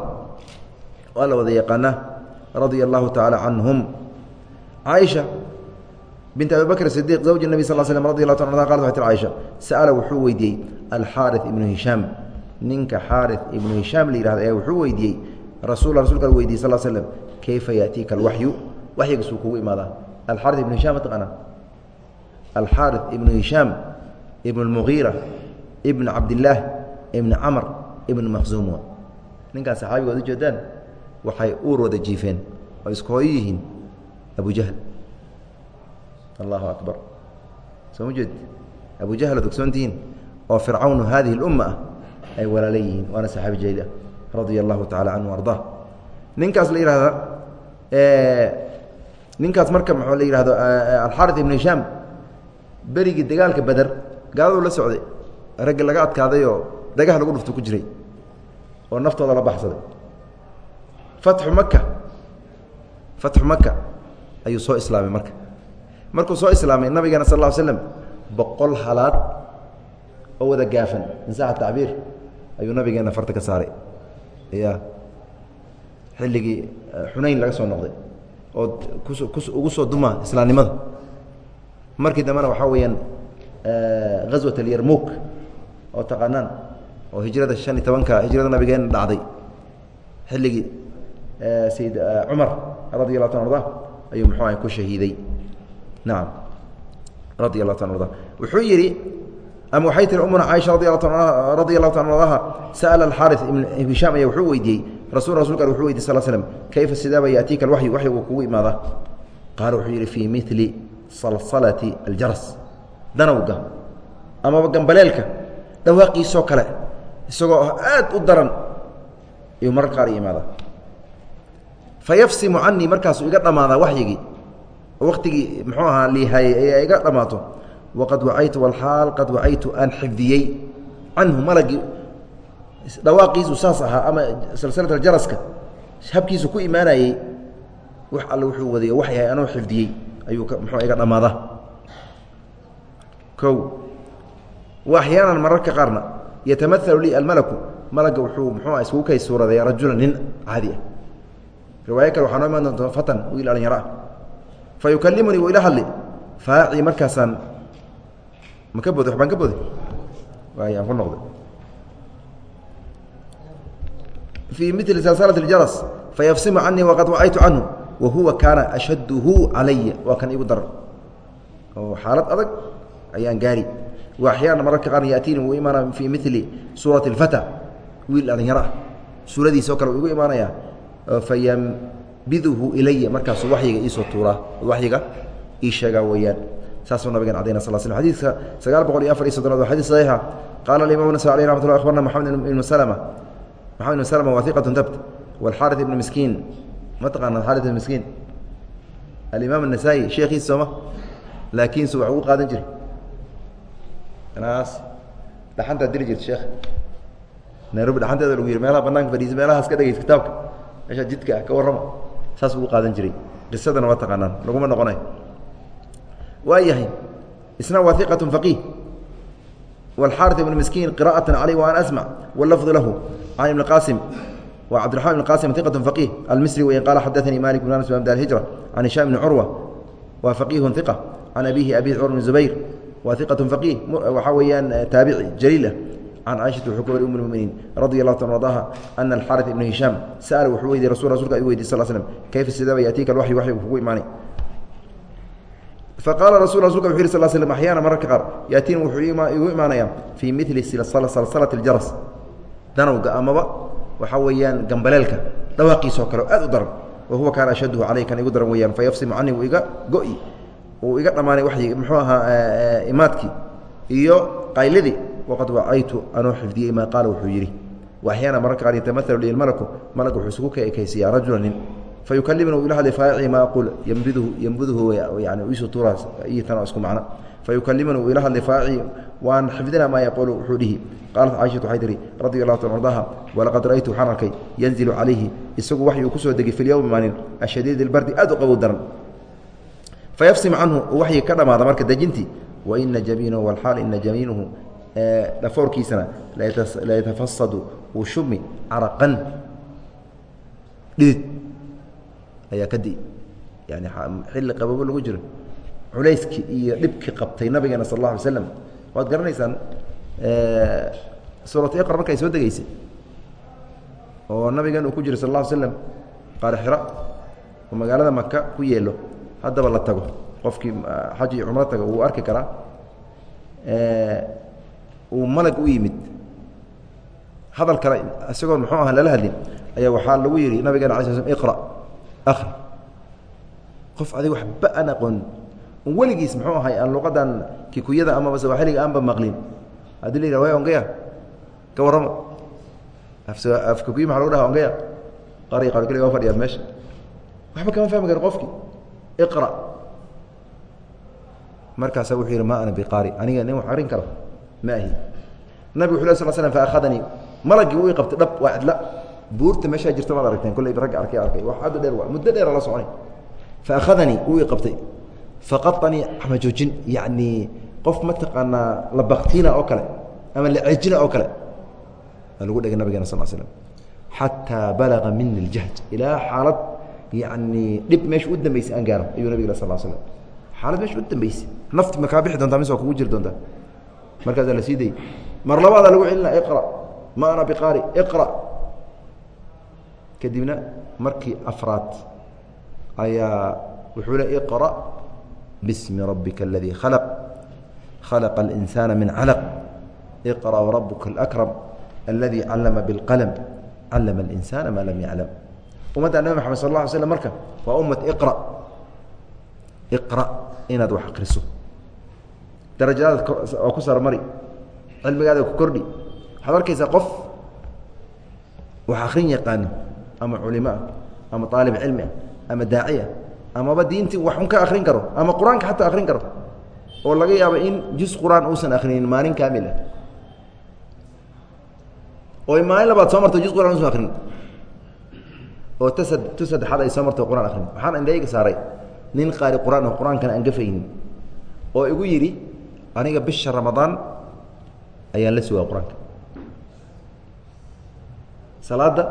Waa la wada yaqaanaa radia allahu tacaala canhum caaisha bint abi bakr sidiq zawji nebi sal slm radi lah ta anha qalt waxay tir caaisha sa'ala wuxuu weydiiyey alxaarif ibnu hishaam ninka xaarif ibnu hishaam la yihahda ayaa wuxuu weydiiyey rasul rasulka weydiy sal slm keyfa yaatiika alwaxyu waxyiga suu kugu imaadaa. Alxaari ibnu hishaam mataqaana alxaari ibnu hishaam ibn اlmugiira ibn cabdillaah ibn camr ibn makhsuum ninkaas saxaabigood ujeedaan waxay uur wada jiifeen oo isku hooyo yihiin abu jahl. Allahu akbar. Soo ma jeed? Abu jahl ad ogsoontihiin oo fircawnu hadihi اlumma ah ay walaala yihiin waana saxaabi jayli ah radia allahu tacala canhu ardaa ninkaas la yihahda ninkaas marka mxuu la yihahdo alxari ibnu hishaam berigii dagaalka beder gaaladu la socday raggi laga adkaadayoo dagaha lagu dhufto ku jiray oo naftooda la baxsaday fatxu maka fatxu maka ayuu soo islaamay marka. Markuu soo islaamay nabigeena sal ll slam boqol halaad oo wada gaafan insaaxa tacbiir ayuu nabigeena farta ka saaray. Ya xilligii xunayn laga soo noqday oo kus ugu soo duma islaamnimada markii dambena waxaa weeyaan ghaswat alyarmuk oo taqaanaan oo hijrada shan iyo tobanka hijrada nabigeena dhacday. Xilligii sayid cumar radi allahu ta arda ayuu muxuu aha ku shahiiday nacam radi allahu ta arda wuxuu yidhi ama waxay tiri umuna caaisha radi radi allahu ta ardaha sa'ala alxaari ibn hishaam ayaa wuxuu weydiiyey rasul rasulka wuxuu weydiy sal slm kayfa sidaaba yaatiika alwaxyu waxyi uu kugu imaadaa qaala wuxuu yidhi fii mili salsalati aljaras danowga amaba gambaleelka dhawaaqiisoo kale isagoo aad u daran ayuu marar qaar imaadaa fa yafsimu canii markaasuu iga dhammaadaa waxyigii. Wakhtigii muxuu ahaa liihayey ee iga dhammaato waqad wacaytu walxaal qad wacaytu aan xifdiyey canhu malagii dhawaaqiisu saas ahaa ama salsalat aljaraska habkiisu ku imaanayey wax alle wuxuu wadayo wax yahay anuu xifdiyey ayuu muxuu iga dhammaadaa kow wa axyaanan mararka qaarna yatamaalu lii almalaku malaga wuxuu muxuu iskugu kay suuradeeya rajulan nin caadi ah riwaayo kale waxaa noo imaan doonta fatan wiil dhalinyaro ah. Fa yukallimunii wuu ila hadli. Faacii markaasaan ma ka boday waxbaan ka boday waay aan ku noqday. Fii mili salsalat اjaras fayafsimu canii waqad wacaytu canhu wa huwa kaana ashadduhu calaya waa kan igu daran oo xaalad adag ayaan gaari. Wa axyaana mararka qaarna yaatiini wuu imaana fii mili suurati اlfata wiil dhalinyaro ah. Suuradiisa oo kale uu igu imaanaya fayambidhu ilaya markaasuu wayiga iisoo tuuraa wayiga ii sheegaa weyaan saasuu nabigan cadayna sal sl xadiidka sagaal boqol iyo afar iyo soddonaad waa xadid qaala alimamu nasr aleyh raxmat lla abarna maxamed ibnu salma maxamed ibnu salma waa dabt waalxaari ibnu miskiin ma taqaana alxaari ibnu miskiin alimaam anasaa'i sheekiis sooma. Laakiinsu wax ugu qaadan jira naas dhaxantaad diri jirta sheekh. Nairobi dhaxanteeda lagu yiri meelaha banaanka fadhiisa meelahaas ka dhegeysa kitaabka meesha jidka ah ka warrama saas ugu qaadan jiray qisadana waa taqaanaan laguma noqonay waa yahay isna waa iqaة faqiih wاlxaariث ibn miskiin qira'aة calيh wa an asmع wاlafظ lahu can ibn qasim wa cabdiرaحman ibn qasim iqaة faqiih almisri weyn qaala xadaثanii malik bn anas bn abd alhijra can hishaam ibni curwa waa faqiihu iqa can abihi abi cumar bn zubayr waa iqat faqiih waxaa weeyaan taabici jaliil ah can caaishata wuxuu ka wari um muminiin radi allahu ta ardaha ana alxaari ibnu hishaam sa'ala wuxuu weydiye rasul rasulka ayuu weydiy sal slm kayfa sideeba yaatiika alwaxyu waxyigu kugu imaanay faqaala rasul rasulka wuxu yih sal slm axyaana mararka qaar yaatiina wuxuu igu imaanayaa fii mili salsalati ljaras danowga amaba waxaa weeyaan gambaleelka dhawaaqiisoo kale aad u daran wa huwa kaana ashadduhu calay kan igu daran weyaan fayafsimu canii wuu iga go-i uu iga dhammaanay waxyi muxuu ahaa imaadkii iyo qayladii waqad wacaytu anuu xifdiyey maa qaala wuxuu yidhi waxyaana mararka qaar yatamaalu li malaku malag wuxuu isugu ka ekaysiyaa rajula nin fayukalimna uu ila hadlay faaci maa aquul yambidhu yambuduhu yani isu tuuraas iyo tan isku macno fayukalimuna uu ila hadlay faaci waan xifdina maa yaquulu wuxuu dhihi qaalat caaishatu waxay tihi radi allahu ta ardaha walaqad ra'aytu waxaan arkay yanzilu calayhi isagu waxyuu ku soo degay fi lyowmi maalin ashadiid ilbardi aad u qabow daran fayafsim canhu waxyi ka dhamaada marka dejintii waina jamiinahu walxaal ina jamiinuhu dhafoorkiisana layatafasadu uu shubmi caraqan. Dhidid ayaa ka di yani xilli qababo lagu jiro. Culayskii iyo dhibkii qabtay nabigeena sal alla alay slam waad garanaysaan suuratu iqra markay soo degeysay oo nabigan uu ku jiro sal alla ly slam qaari xira oo magaalada maka ku yeelo haddaba la tago. Qofkii xaj iyo cumro taga wuu arki karaa uu malag u yimid. Hadal kale isagoo muxuu aha lala hadlin ayaa waxaa lagu yidhi nabigeena ala sl iqra akri qof adig waxba aan aqoon weligiis muxuu ahay aan luqadan kikuyada amaba sawaaxiliga aanba maqlin. Haddii la yidhah way ongaya ka warramo. Afkakuyi maxa lagu dhaha ongaya qari qaar keliga waa fadhiyaa meesha. Waxba kama fahmi karo qofkii. Iqra. Markaasaa wuxuu yidhi ma ana biqaari aniga nin wax arrin karo ma ahi nabig wuxu sl slm faahadanii malagii i qabtay dhab waa cidla buurta meeshaa jirta maad aragteen kolley ragga arkay arkay. Wax u dheer waa muddo dheera la soconay faahadanii uu i qabtay. Faqaanii ama joojin yacni qof mataqaanaa la baktiina oo kale ama la ceejina oo kale. Lagu dhegay nabigeena sal slm xataa balaga mini اljahd ilaa xaalad yani dhib meesha u dambeysay aan gaaro ayuu nabig sal slm xaalad meesha u dambeysay nafti ma kaa bixi doontaa mise waa kugu jiri doontaa markaasaa la sii dayey mar labaadaa lagu celina iqra ma ana biqaari iqra. Kadibna markii afraad ayaa wuxuu le iqra bismi rabbika aladii khalaq. Khalaqa alinsaana min calaq. Iqra warabuka alakram aladi callama biاlqalm callama alinsaana maa lam yaclam. Ummadda nabi maxamed sal la alay slm marka waa ummad iqra. Iqra inaad wax akriso darajadaada oo ku sarmari cilmigaada ku kordhi. Waxaad arkaysaa qof wax akrin yaqaano ama culimo ah ama aalib cilmi ah ama daaciya amaba diintii wax un ka akrin karo ama qur'aanka xataa akrin karo oo laga yaabo in juz qur'aan uusan akrinin maalin kaamil ah. Oo maalin labaad soo marto juz quraan usan akrin oo tasad tu saddexaad ay soo marto quraan akrin waxaan indhayga saaray nin qaari qur'aan oo qur'aankana aan gafaynin oo igu yidhi aniga bisha ramadaan ayaan la sugaa qur'aanka. Salaadda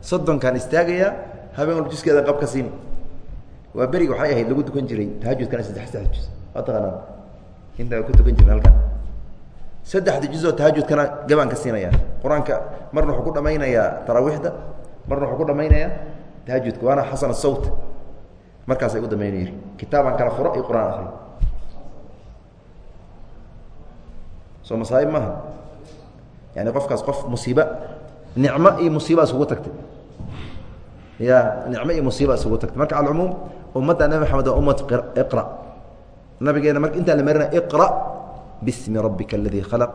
soddonkaan istaagayaa habeen walba juskeeda qab ka siin. Waa beriga waxay ahayd lagu tukan jiray tahajudkana saddex saddex juz. Waa taqaanaa intaa ku tukan jirna halkan. Saddexda juz oo tahajudkana gabaan ka siinaya. Qur'aanka marna wuxuu ku dhamaynayaa taraawiixda marna wuxuu ku dhamaynayaa tahajudka waana xasan asawt markaasay u dambayna yidhi kitaabaan kala furo iyo qur'aan akri soo masaaib maaha. Yani qofkaas qof musiiba nicmo iyo musiiba isugu tagtay. Ya nicmo iyo musiiba isugu tagtay. Marka alcumuum ummadda nabi maxamed waa ummad iqra. Nabigeena marka intaan la marinaa iqra bismi rabbika aladii khalaq.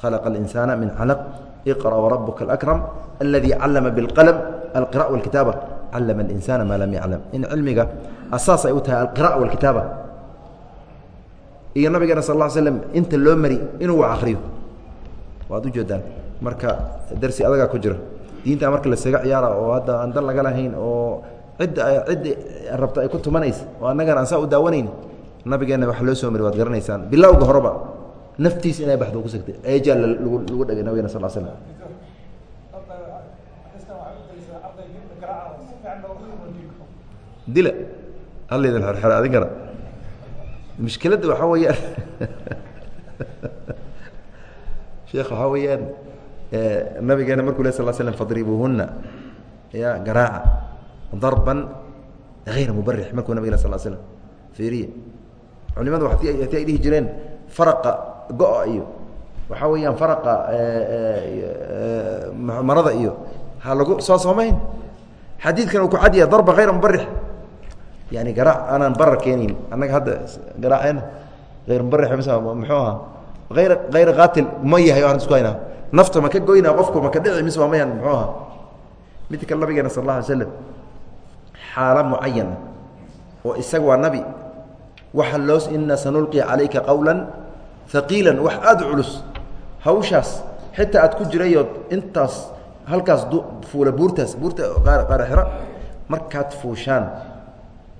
Khalaqa alinsaana min xalaq iqra warabuka alakram aladii callama bilqalm alqira walkitaaba callama alinsaana maa lam yaclam in cilmiga asaas ay u tahay iyo nabigeena sal ا slm inta loo mari inuu wax akriyo waad ujeedaan marka darsi adagaa ku jira. Diinta marka lasaga ciyaara oo hadda aan dan laga lahayn oo cidda cidda rabta ay ku tumanaysa oo annagana aan saa u daawanayn nabigeena wax loo soo mari waad garanaysaan. Bilowga horeba naftiisa inay baxdo ku sagtay eejaa lagu lagu dhagay nabigena sal slam dila halidin xerxere adinkana mushkiladda waxaa weeyaan. Sheekh waxaa weeyaan nabigeena markuu le sal slam fadribuuhuna ya garaaca darban hayra mubarix markuu nabig sal slam fiiriya culimadu ti ay dhihi jireen faraqa go-a iyo waxaa weeyaan faraqa marada iyo ha lagu soo soomayn? Xadiidkan uu ku cadiya darba hayra mubarix yani garaac aanaan barar keenayn annaga hadda garaaceena hayr mubarix muxuu ahaa? Ayr hayra qaatil ma aan isku haynaa nafta ma ka goynaa qofku ma ka dhici mise waa mayaan muxuu ahaa? Mid kale nabigeena sal alla alay slam xaalo mucayana oo isaga waa nabi waxa loos ina sanulqi calayka qawla haqiila wax aada culus. Hawshaas xitaa aad ku jirayood intaas halkaas fuula buurtaas buurta qaara xiro markaad fuushaan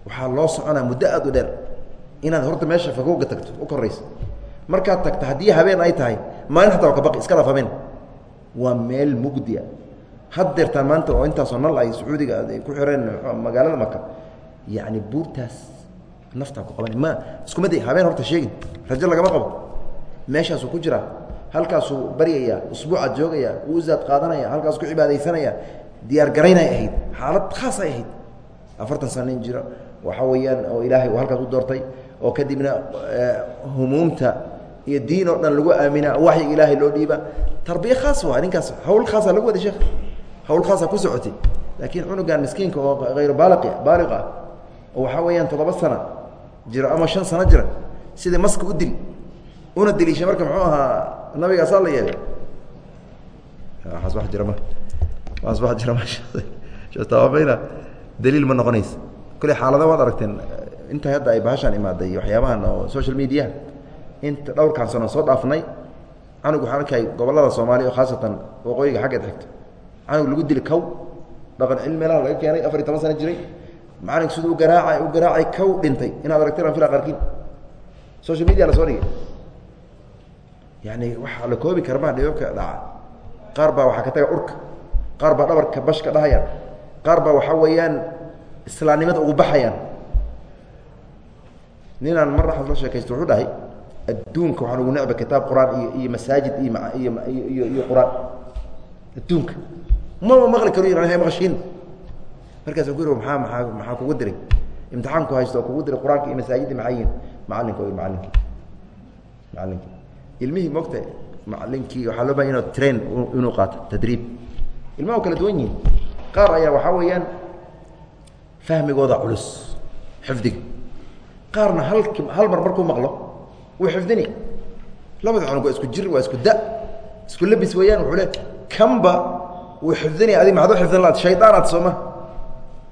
waxaa loo soconaa muddo aad u dheer inaad horta meesha fakowga tagto u koraysa markaad tagto haddii habeen ay tahay maalin hataa waa ka baqi iska dhaaf habeen. Waa meel mugdia had deertaan maanta oo intaasoo nal ay sacuudiga ay ku xireen magaalada maka yacni buurtaas naftaa ku qaban ma iskuma day habeen horta sheegin rajo lagama qabo. Meeshaasuu ku jiraa halkaasuu baryayaa usbuucaad joogayaa uu usaad qaadanaya halkaas ku cibaadaysanaya diyaar garaynay ahayd xaalad khaas ay ahayd. Afartan sanin jiro waxaa weeyaan oo ilaahay uu halkaas u doortay oo kadibna humuumta iyo diin oo dhan lagu aaminaa waxyiga ilaahay loo dhiiba. Tarbiye khaas waa ninkaas hawl khaasa lagu wada sheekh hawl khaasa ku socotay. Laakiin cunugan miskiinka oo hayru baaliqi baaliq ah oo waxaa weeyaan toddoba sana jiro ama shan sano jira sida maska u dil una deliisha marka muxuu ahaa nabigaasaa la yeelay. Jira jira daliil ma noqonaysa kule xaalada waad aragteen inta hadda ay bahashaan imaaday waxyaabahan oo social media inta dhowrkaan sano soo dhaafnay canug waxaan arkay gobollada soomaaliya oo khaasatan waqooyiga xaggeed xigto canug lagu dili kow dhaqan cilmi meelaha laga keenay afar iyo toban sana jiray macalink siduu u garaacay u garaacay kow dhintay. Inaad aragteen aan fila qaarkiin. Social media la soo dhigay. Yani waxaa la koobi kara maa dhibabka dhaca. Qaar baa waxaa ka taga urka qaar baa dhabarka bashka dhahayaan qaar baa waxaa weeyaan islaamnimada ugu baxayaan. Ninaan mar dhaxas la sheekaysto wuxuu dhahay adduunka waxaan ugu necba kitaab qur'aan iyo iyo masaajid iyo iyo iyo iyo qur'aan. Adduunka. Mama maqli karo inaan maqashiin. Markaasa ku yiri maxaa maxaa maxaa kugu diray? Imtixaanku haysto oo kugu diray qur'aanka iyo masaajidda maxaa yihiin macalinka o macalinki macalinki ilmihii mogta macalinkii waxaa loo baya inuu train inuu qaato tadriib. Ilmaha kala duwan yihiin qaar ayaa waxaa weeyaan fahmigooda culus. Xifdiga qaarna halki hal mar markuu maqlo wuu xifdini. Labada cunug waa isku jir waa isku da isku labis weeyaan wuxuu le kanba wuu xifdinaya adig maxad u xifdin laad shaydaanaad sooma.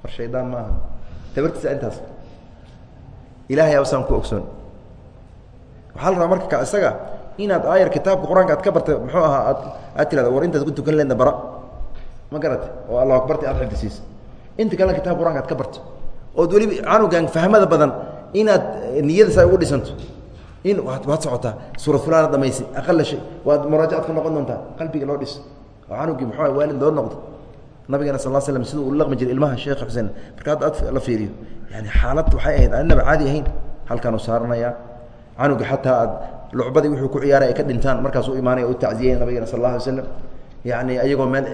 War shaydaan maaha tabartiisa intaas. Ilahay awsaan ku ogsoon. Waxaa la rabaa marka ka isaga inaad aayar kitaabka qur'aanka aad ka barta muxuu ahaa aad aad tirahda war intaad ku tukan leedna bara ma garata oo allah akbarti aad xifdisiisa inta kalena kitabka qur'aanka aad ka barto. Ood weliba canugan fahmada badan inaad niyada saa ugu dhisanto. In waad socotaa suura fulaana dhamaysi aqala shay waad muraajacaad ka noqon doontaa qalbiga loo dhis. Oo canugii muxuu ah waalid loo noqdo nabigeena sal l slam siduu u laqmi jiray ilmaha sheekh xuseen. Marka hadda la fiiriyo yani xaalad waxay ahayd annaba caadi ahayn halkaanu saaranayaa canuga xataa aad lucbadii wuxuu ku ciyaaray ay ka dhintaan markaasuu imaanaya u tacziyey nabigeena sal alla alay slam yani ayagoo meel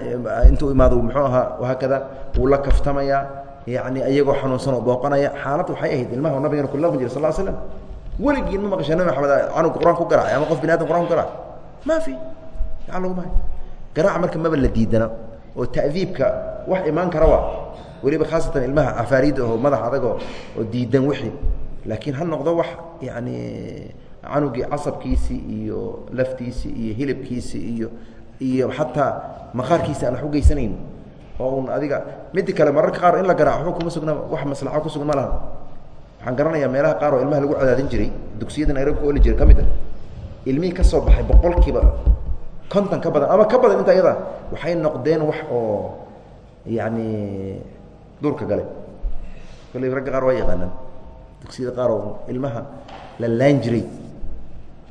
intuu imaado muxuu ahaa haakada wuu la kaftamayaa yani ayagoo xanuunsan oo booqanaya. Xaalad waxay ahayd ilmaha nabigeena ku laqmi jiray sal slam weligiin ma maqasha nabi maxamed canug qur'aan ku garaacay ama qof bini adam quraan ku garaac ma fi. Yaa laguma hay garaaca marka maba la diidana oo ta'diibka wax imaan kara waa. Weliba khaasatan ilmaha cafaariida oo madax adagoo oo diidan wixii. Laakiin ha noqdo wax yani canugii casabkiisii iyo laftiisii iyo hilibkiisii iyo iyo xataa maqaarkiisi aan wax u geysanayn oo un adiga midi kale mararka qaar in la garaaco waba kuma sugna wax maslaxo ku sugan ma laha. Waxaan garanayaa meelaha qaar oo ilmaha lagu cadaadin jiray dugsiyada nairobi ku oli jiray ka mid a ilmihii ka soo baxay boqolkiiba konton ka badan ama ka badan inta iyada waxay noqdeen wax oo yani duurka gale. Kolley ragga qaar waa yaqaanaan dugsiyada qaar oo ilmaha la laan jiray.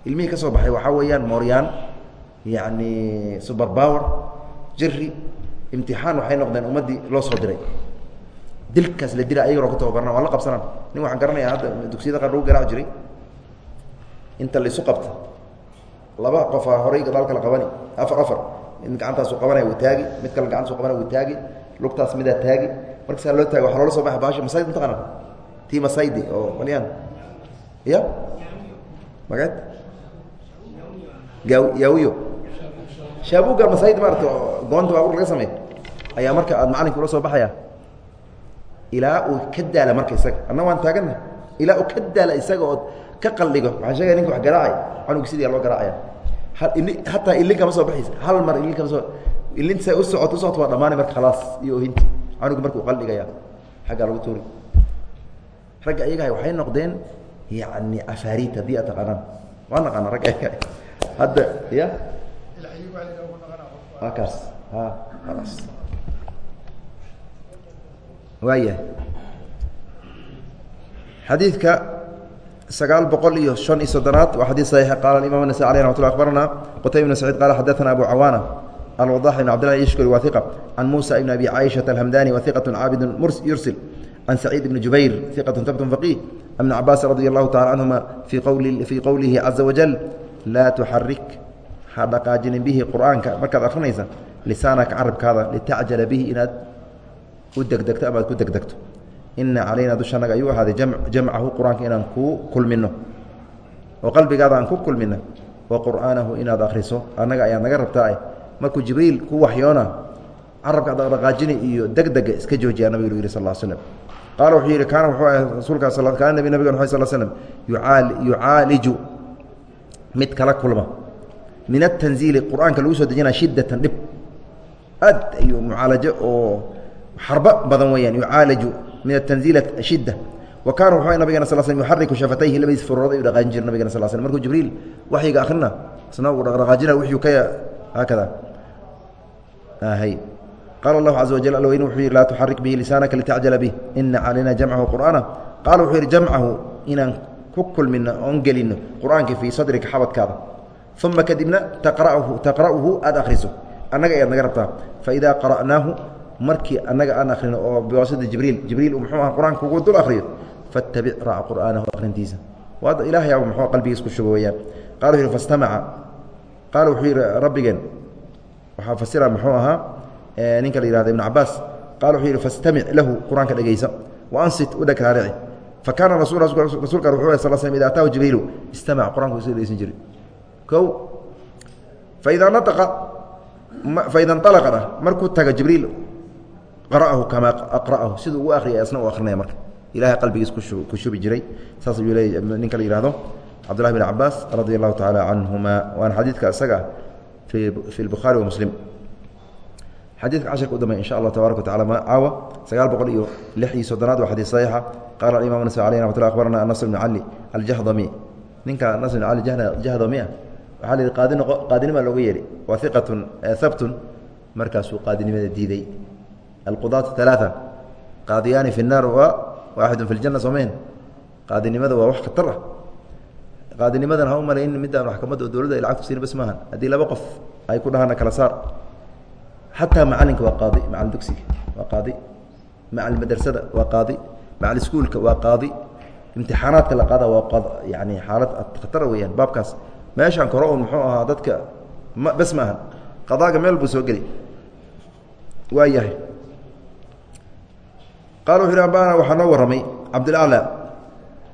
Ilmihii ka soo baxay waxaa weeyaan mooryaan yani suber power jiri imtixaan waxay noqdeen ummaddii loo soo diray. Dilkaas la dila ayagoo ku tababarna waan la qabsanaan. Nin waxaan garanaya hadda dugsiyada qaar lagu garaac jiray. Inta laisu qabta laba qofaa horay gadaal kala qabani afar afar. Mid gacantaasu qabanaya wuu taagi mid kale gacantasu qabanaya wuu taagi lugtaas midaa taagi. Markasaa loo taagi waxa loola soo baxa bahashi masayd mataqaana tii masaydi oo malyaan ya magaed gaa yaawiyo shaabuga masayd maarata goonta baabuur laga sameey ayaa marka aad macalinka ula soo baxaya ilaa uu ka daala marka isaga. Anna waan taagana ilaa uu ka daala isaga ood ka qaldhigo waxaa sheegaya ninka wax garaacay. Canuga sidia loo garaacaya. Hataa ilin kama soo baxaysa. Hal mar ilin kama soo ilin say u socoto u socoto waa dhamaanay marka khalaas iyo ohinti canuga marka uu qaldhigaya xaggaa lagu tuuri. Ragga ayagaha waxay noqdeen yani afaariid haddii aad taqaanaan. Waa naqaana ragga ayaga hadda ya kaas a khalaas waayahay xadiidka sagaal boqol iyo شhan iyo soddonaad waa xadيث صaيح qala imam النسي عليه رحمة الله أخبرna qتayب بن سعيد qال xdثna أبو cawاnة الوضاح بن عبد الله يشكري wa ثقة عن موسى بن أبي عائشة الهمdاني وثقة cاabد يرسل عن سعيد بن جuبير ثقة ثبت فقيه بن عباس رضي الله تعالى عنهma في qowlihi عزa وجل laa تxarik ha dhaqaajinin bihi qur'aanka. Markaad akrinaysa lisaanaka carabkaada litacjala bihi inaad u degdegto amaad ku degdegto. Ina calayna dushanaga ayuu ahaaday jamcahu qur'aanka inaan kuu kulmino oo qalbigaada aan ku kulmino wa qur'aanahu inaad akhriso. Annaga ayaad naga rabtaa markuu jibriil ku waxyoona carabka dhaqdhaqaajini iyo degdega iska joojiyaa nabigu yihi sal slm qaala wuxuu yidhi kaana wuxuu rasuulkaa kaana nabi nabiga sal slm yucaaliju mid kala kulma min atanziili qur'aanka lagu soo dejinaya shidatan dhib. Aad ayuu mucaalajo oo xarbo badan weeyaan yucaalaju min atanziil shidda. Wa kaana wuxuu nabigana sal slm yuxariku shafatayhi labadiis furood ayuu dhaqaajin jira nabigana sal slm markuu jibriil waxyiga akhrina isna uu dhaqdhaqaajina wixuu ka haakada. Hay qaala allahu caza wajal alweyne wuxuu yidhi laa tuxarik bihi lisaanaka litacjala bih ina calayna jamcahu qur'aana. Qaala wuxuu yidhi jamcahu inaan ku kulmino oon gelino qur'aanka fii sadrika xabadkaada uma kadibna taqra'uhu aada akhriso annaga ayaad naga rabtaa faidaa qara'naahu markii annaga aan akhrino oo biwaasita jibriil jibriil uu muxuu ah qur'aanka kugu dul akhriyo fattabic raaca qur'aanahu akhrintiisa waa ilahay aa muxuu qalbigiis ku shubo weyaan qala wuxu yidhi fastamaca qaala wuxuu yidhi rabbigeen waxaa fasira muxuu ahaa ninka la yihahda ibnu cabaas qala wuxuu yidhi fastamic lahu qur'aanka dhegeysa wa ansit u dheg raarici fa kaana rasul rasuulkan wuxuu sal sl ida ataahu jibriilu istamac qur'anku isu dhegeysan jiray faidaa nataqa faida nطalaqana markuu taga jibriil qara'ahu kamaa aqra'ahu siduu ugu akhriyay asna u akrinaya marka. Ilahay qalbigiis ku shubi jiray. Saas ayuu leey ninka la yihahdo cabdullahi bn cabaas radia allahu tacaala canhuma waana xadiidka isaga fi lbukhaari wa muslim. Xadiidka cashirka u dambey insha allah tabarak watacala ma caawa. Sagaal boqol iyo lix iyo soddonaad waa xadiis saxiixa. Qaala imam nas aleyh ramat lla akhbarana nasr bn cali aljahdami. Ninka nasr bn cali jahdami ah waaa l qaadinimaa loogu yeehi wa iqatun abtun markaasuu qaadinimada diiday alqudaat alaaa qaadiyaani fi naar waaxidun fi ljana somayn qaadinimada waa wax khatar ah. Qaadinimadan ha u malayn midaan maxkamadda oo dowladda lacagtu siin bas maaha haddii laba qof ay ku dhahaana kala saar xataa macalinka waa qaadi macalin dugsiga waa qaadi macalin madrasada waa qaadi macalin iskuulka waa qaadi imtixaanaadka la qaada waa yani xaalad khatar ah weyaan baabkaas meeshaan kore un muxuu ahaa dadka ma bes qadaaga meel buu soo geli waa yahay. Qaala wuxu uhi ambana waxaa noo warramay cabdilacla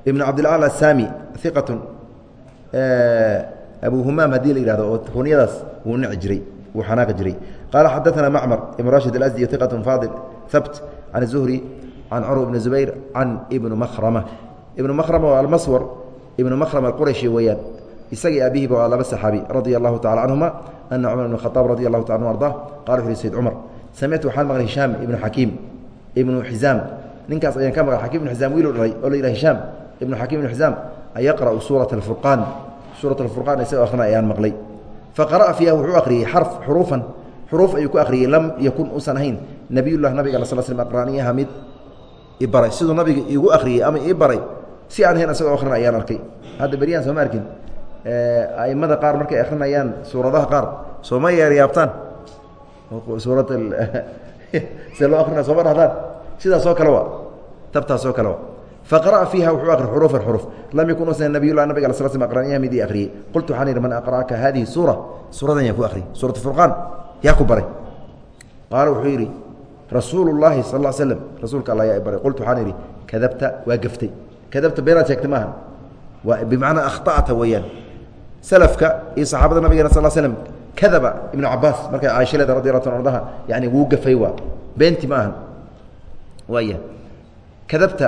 ibnu cabdilacla saami iqatun abu humaam haddii la yihahdo oo huunyadaas wuu nici jiray wuu xanaaqi jiray. Qaala xadaثana macmar ibn rashid alasdi iqatun faadil habt can zuhri can curwa ibni zubayr can ibnu mahrama ibnu mahrama waa almaswar ibnu mahrama alqurashi weeyaan isagii aabihiiba waa laba saxaabi radia allahu tacala canhuma ana cumar bn khaaab radi allahu taala anu arda qala wuxu uhi cumar samictu waxaan maqlay hishaam ibnu xakiim ibnu xizaam ninkaas ayaan ka maqlay xakim ibnu xizaam wiilu dhalay oo la yidhaha hishaam ibnu xakiim ibnu xizaam an yaqra'u suurat alfurqaan. Suurat alfurqaan isagoo akhrina ayaan maqlay. Faqara'a fiiha wuxuu akhriyey xarf xuruufan xuruuf ayuu ku akhriyey lam yakun uusan ahayn. Nabiyullah nabiga al sl slm aqraaniyaha mid i baray. Siduu nabiga iigu akhriyey ama ii baray si aan ahayn isagoo akhrina ayaan arkay. Hadda beryahan sooma arkin aimada qaar markay akrinayaan suuradaha qaar sooma yeeryaabtaan suurat se loo akrina sooma dhahdaan? Sidaasoo kale wa tabtaasoo kale wa. Faqra'a fiiha wuxuu akri xuruufan xuruf lam yakun usna nabiyullah nabiga al sl sl aqraniyaha midii akhriyey qultu waxaan man aqra'aka hadihi suura? Suuradan yaa ku akhriyey suurat furqaan yaa ku baray. Qaala wuxuu yidhi rasuulu llaahi sal l slm rasuulka alla qultu waxaan idhi kadabta waa gaftay. Kadabta beenaad sheegtay maaha akhta'ta weeyaan salafka iyo saxaabada nabigeena sal slm kadaba ibnu cabaas markay caaisha leeda radi ta ardaha yani wuu gafay waa. Beenti ma ahan. Waaya kadabta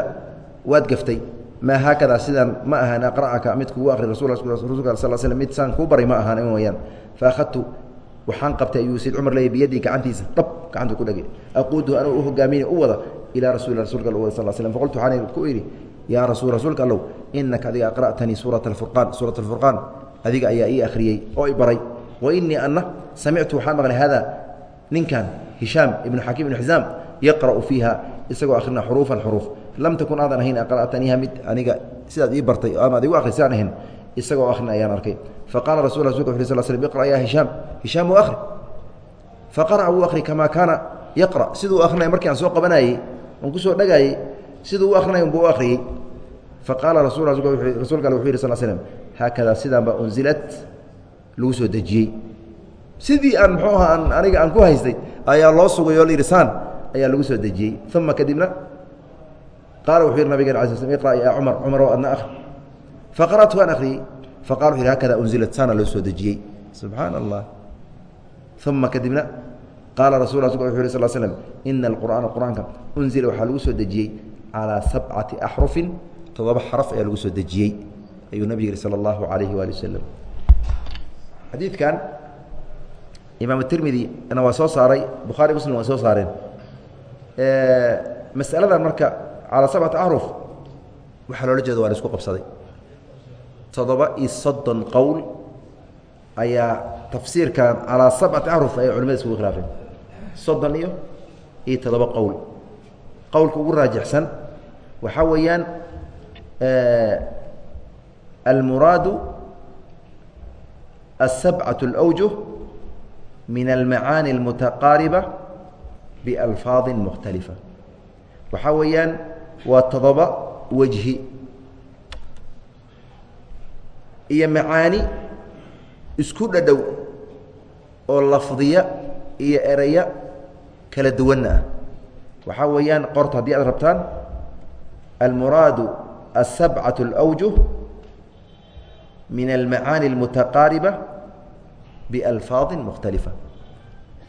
waad gaftay. Maa haakadaa sidaan ma ahaan aqra'aka mid kugu akri rasulka sal slm mid saan kuu baray ma ahaan weyaan faahadtu waxaan qabtay ayuu sayd cumar leeyay biyadii gacantiisa dhab gacanta ku dhagay. Aquuduhu anuu u hogaamina u wada ilaa rasul rasulka wada sal slm faqultu waxaan ku idhi yaa rasul rasuulka allow inaka adiga aqra'tanii suurat alfurqaan suurat alfurqaan adiga ayaa ii akhriyey oo i baray. Wa inii ana samictu waxaan maqlay hada ninkan hishaam ibnu xakiim ibnu xisaam yaqra'u fiiha isagoo akhrina xuruufan xuruuf. Lam takun aadan ahayn aqra'taniiha mid aniga sidaad ii bartay amaad igu akhri sidaan ahayn isagoo akhrin ayaan arkay. Faqala rasul rasulka wuxu sl slm iqra' ya hishaam. Hishaam wuu akhri. Faqara'a wuu akhri kamaa kaana yaqra' siduu akhrinaya markii aan soo qabanayey oon ku soo siduu u akhrinay unbuu u akhriyey faqaala rasul rasuulka ale wuxu yih sl slm haakadaa sidaanba unzilat lagu soo dejiyey sidii aan muxuu aha aan aniga aan ku haystay ayaa loo sugay oo la yidhi saan ayaa lagu soo dejiyey uma kadibna qaala wuxuu yidhi nabigeen ala sl iqra' ya cumar cumarow adna akhri faqara'tu waan akhriyey faqala wuxu yidhi hakada unzilat saana loo soo dejiyey subxaana allah uma kadibna qaala rasul rasulka wuxu yhi sl slm ina alqur'aana qur'aanka unzila waxaa lagu soo dejiyey calىa sabcati axrufin toddoba xaraf ayaa lagu soo dejiyey ayuu nabig yihi salى اllahu alayhi waali waslm xadiidkan imaam tirmidi na waa soo saaray bukhaari muslim waa soo saareen. Masaladan marka calaa sabcati axruf waxaa loola jeeda waa isku qabsaday. Toddoba iyo soddon qowl ayaa tafsiirkan calaa sabcati axruf ayay culimada iskugu khilaafeen. Soddon iyo iyo toddoba qowl. Qowlka ugu raajixsan waxaa weeyaan almuraadu السبعة الأوجه من المعاني المتقاaربة بألفاaظ مختلفة waxaa weeyaan waa todoba wجهi iyo maعaani isku dhadhow oo lafdiya iyo eraya kala duwanna ah waxaa weeyaan qorta haddii aad rabtaan المراad السبعة الأوجه min almacaani almutaqaariba bialfaadin mukhtalifa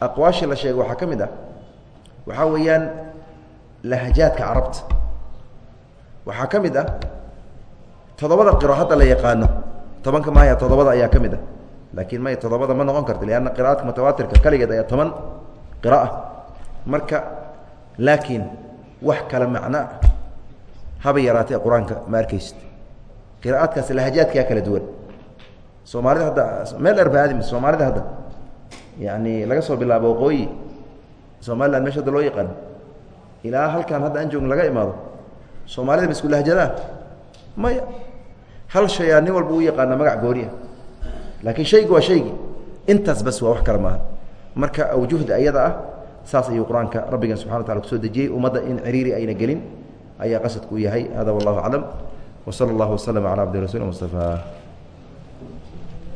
aqwaasha la sheegay waxaa ka mid ah waxaa weeyaan lahajaadka carabta waxaa ka mid ah toddobada qiro hadda la yaqaano tobanka maaya toddobada ayaa ka mid ah laakiin may toddobada ma noqon karta lianna qira'aadka mutawaatirka kaligeed ayaa toban qira ah marka laakiin wax kale macno haba yaraatee qur'aanka ma arkaysid qira'aadkaas lahajaadkaa kala duwan. Soomaalida hadda meel dheer ba aadimi soomaalida hadda. Yani laga soo bilaabo waqooyi somaliland meesha hadda loo yaqaano ilaa halkan hadda aan joogno laga imaado. Soomaalida ma isku lahjadaa maya. Hal shayaa nin walba u yaqaana magac gooniah laakiin shaygi waa shaygii intaas bas waa wax kale maaha marka awjuhda ayada ah saas ayuu qur'aanka rabbigan subxana wa tacala ku soo dejiyey. Ummadda in ciriiri ayna gelin ayaa qasadku u yahay. Hada wallahu aclam wsal اllah wslm cla cabdi rasul mustafaa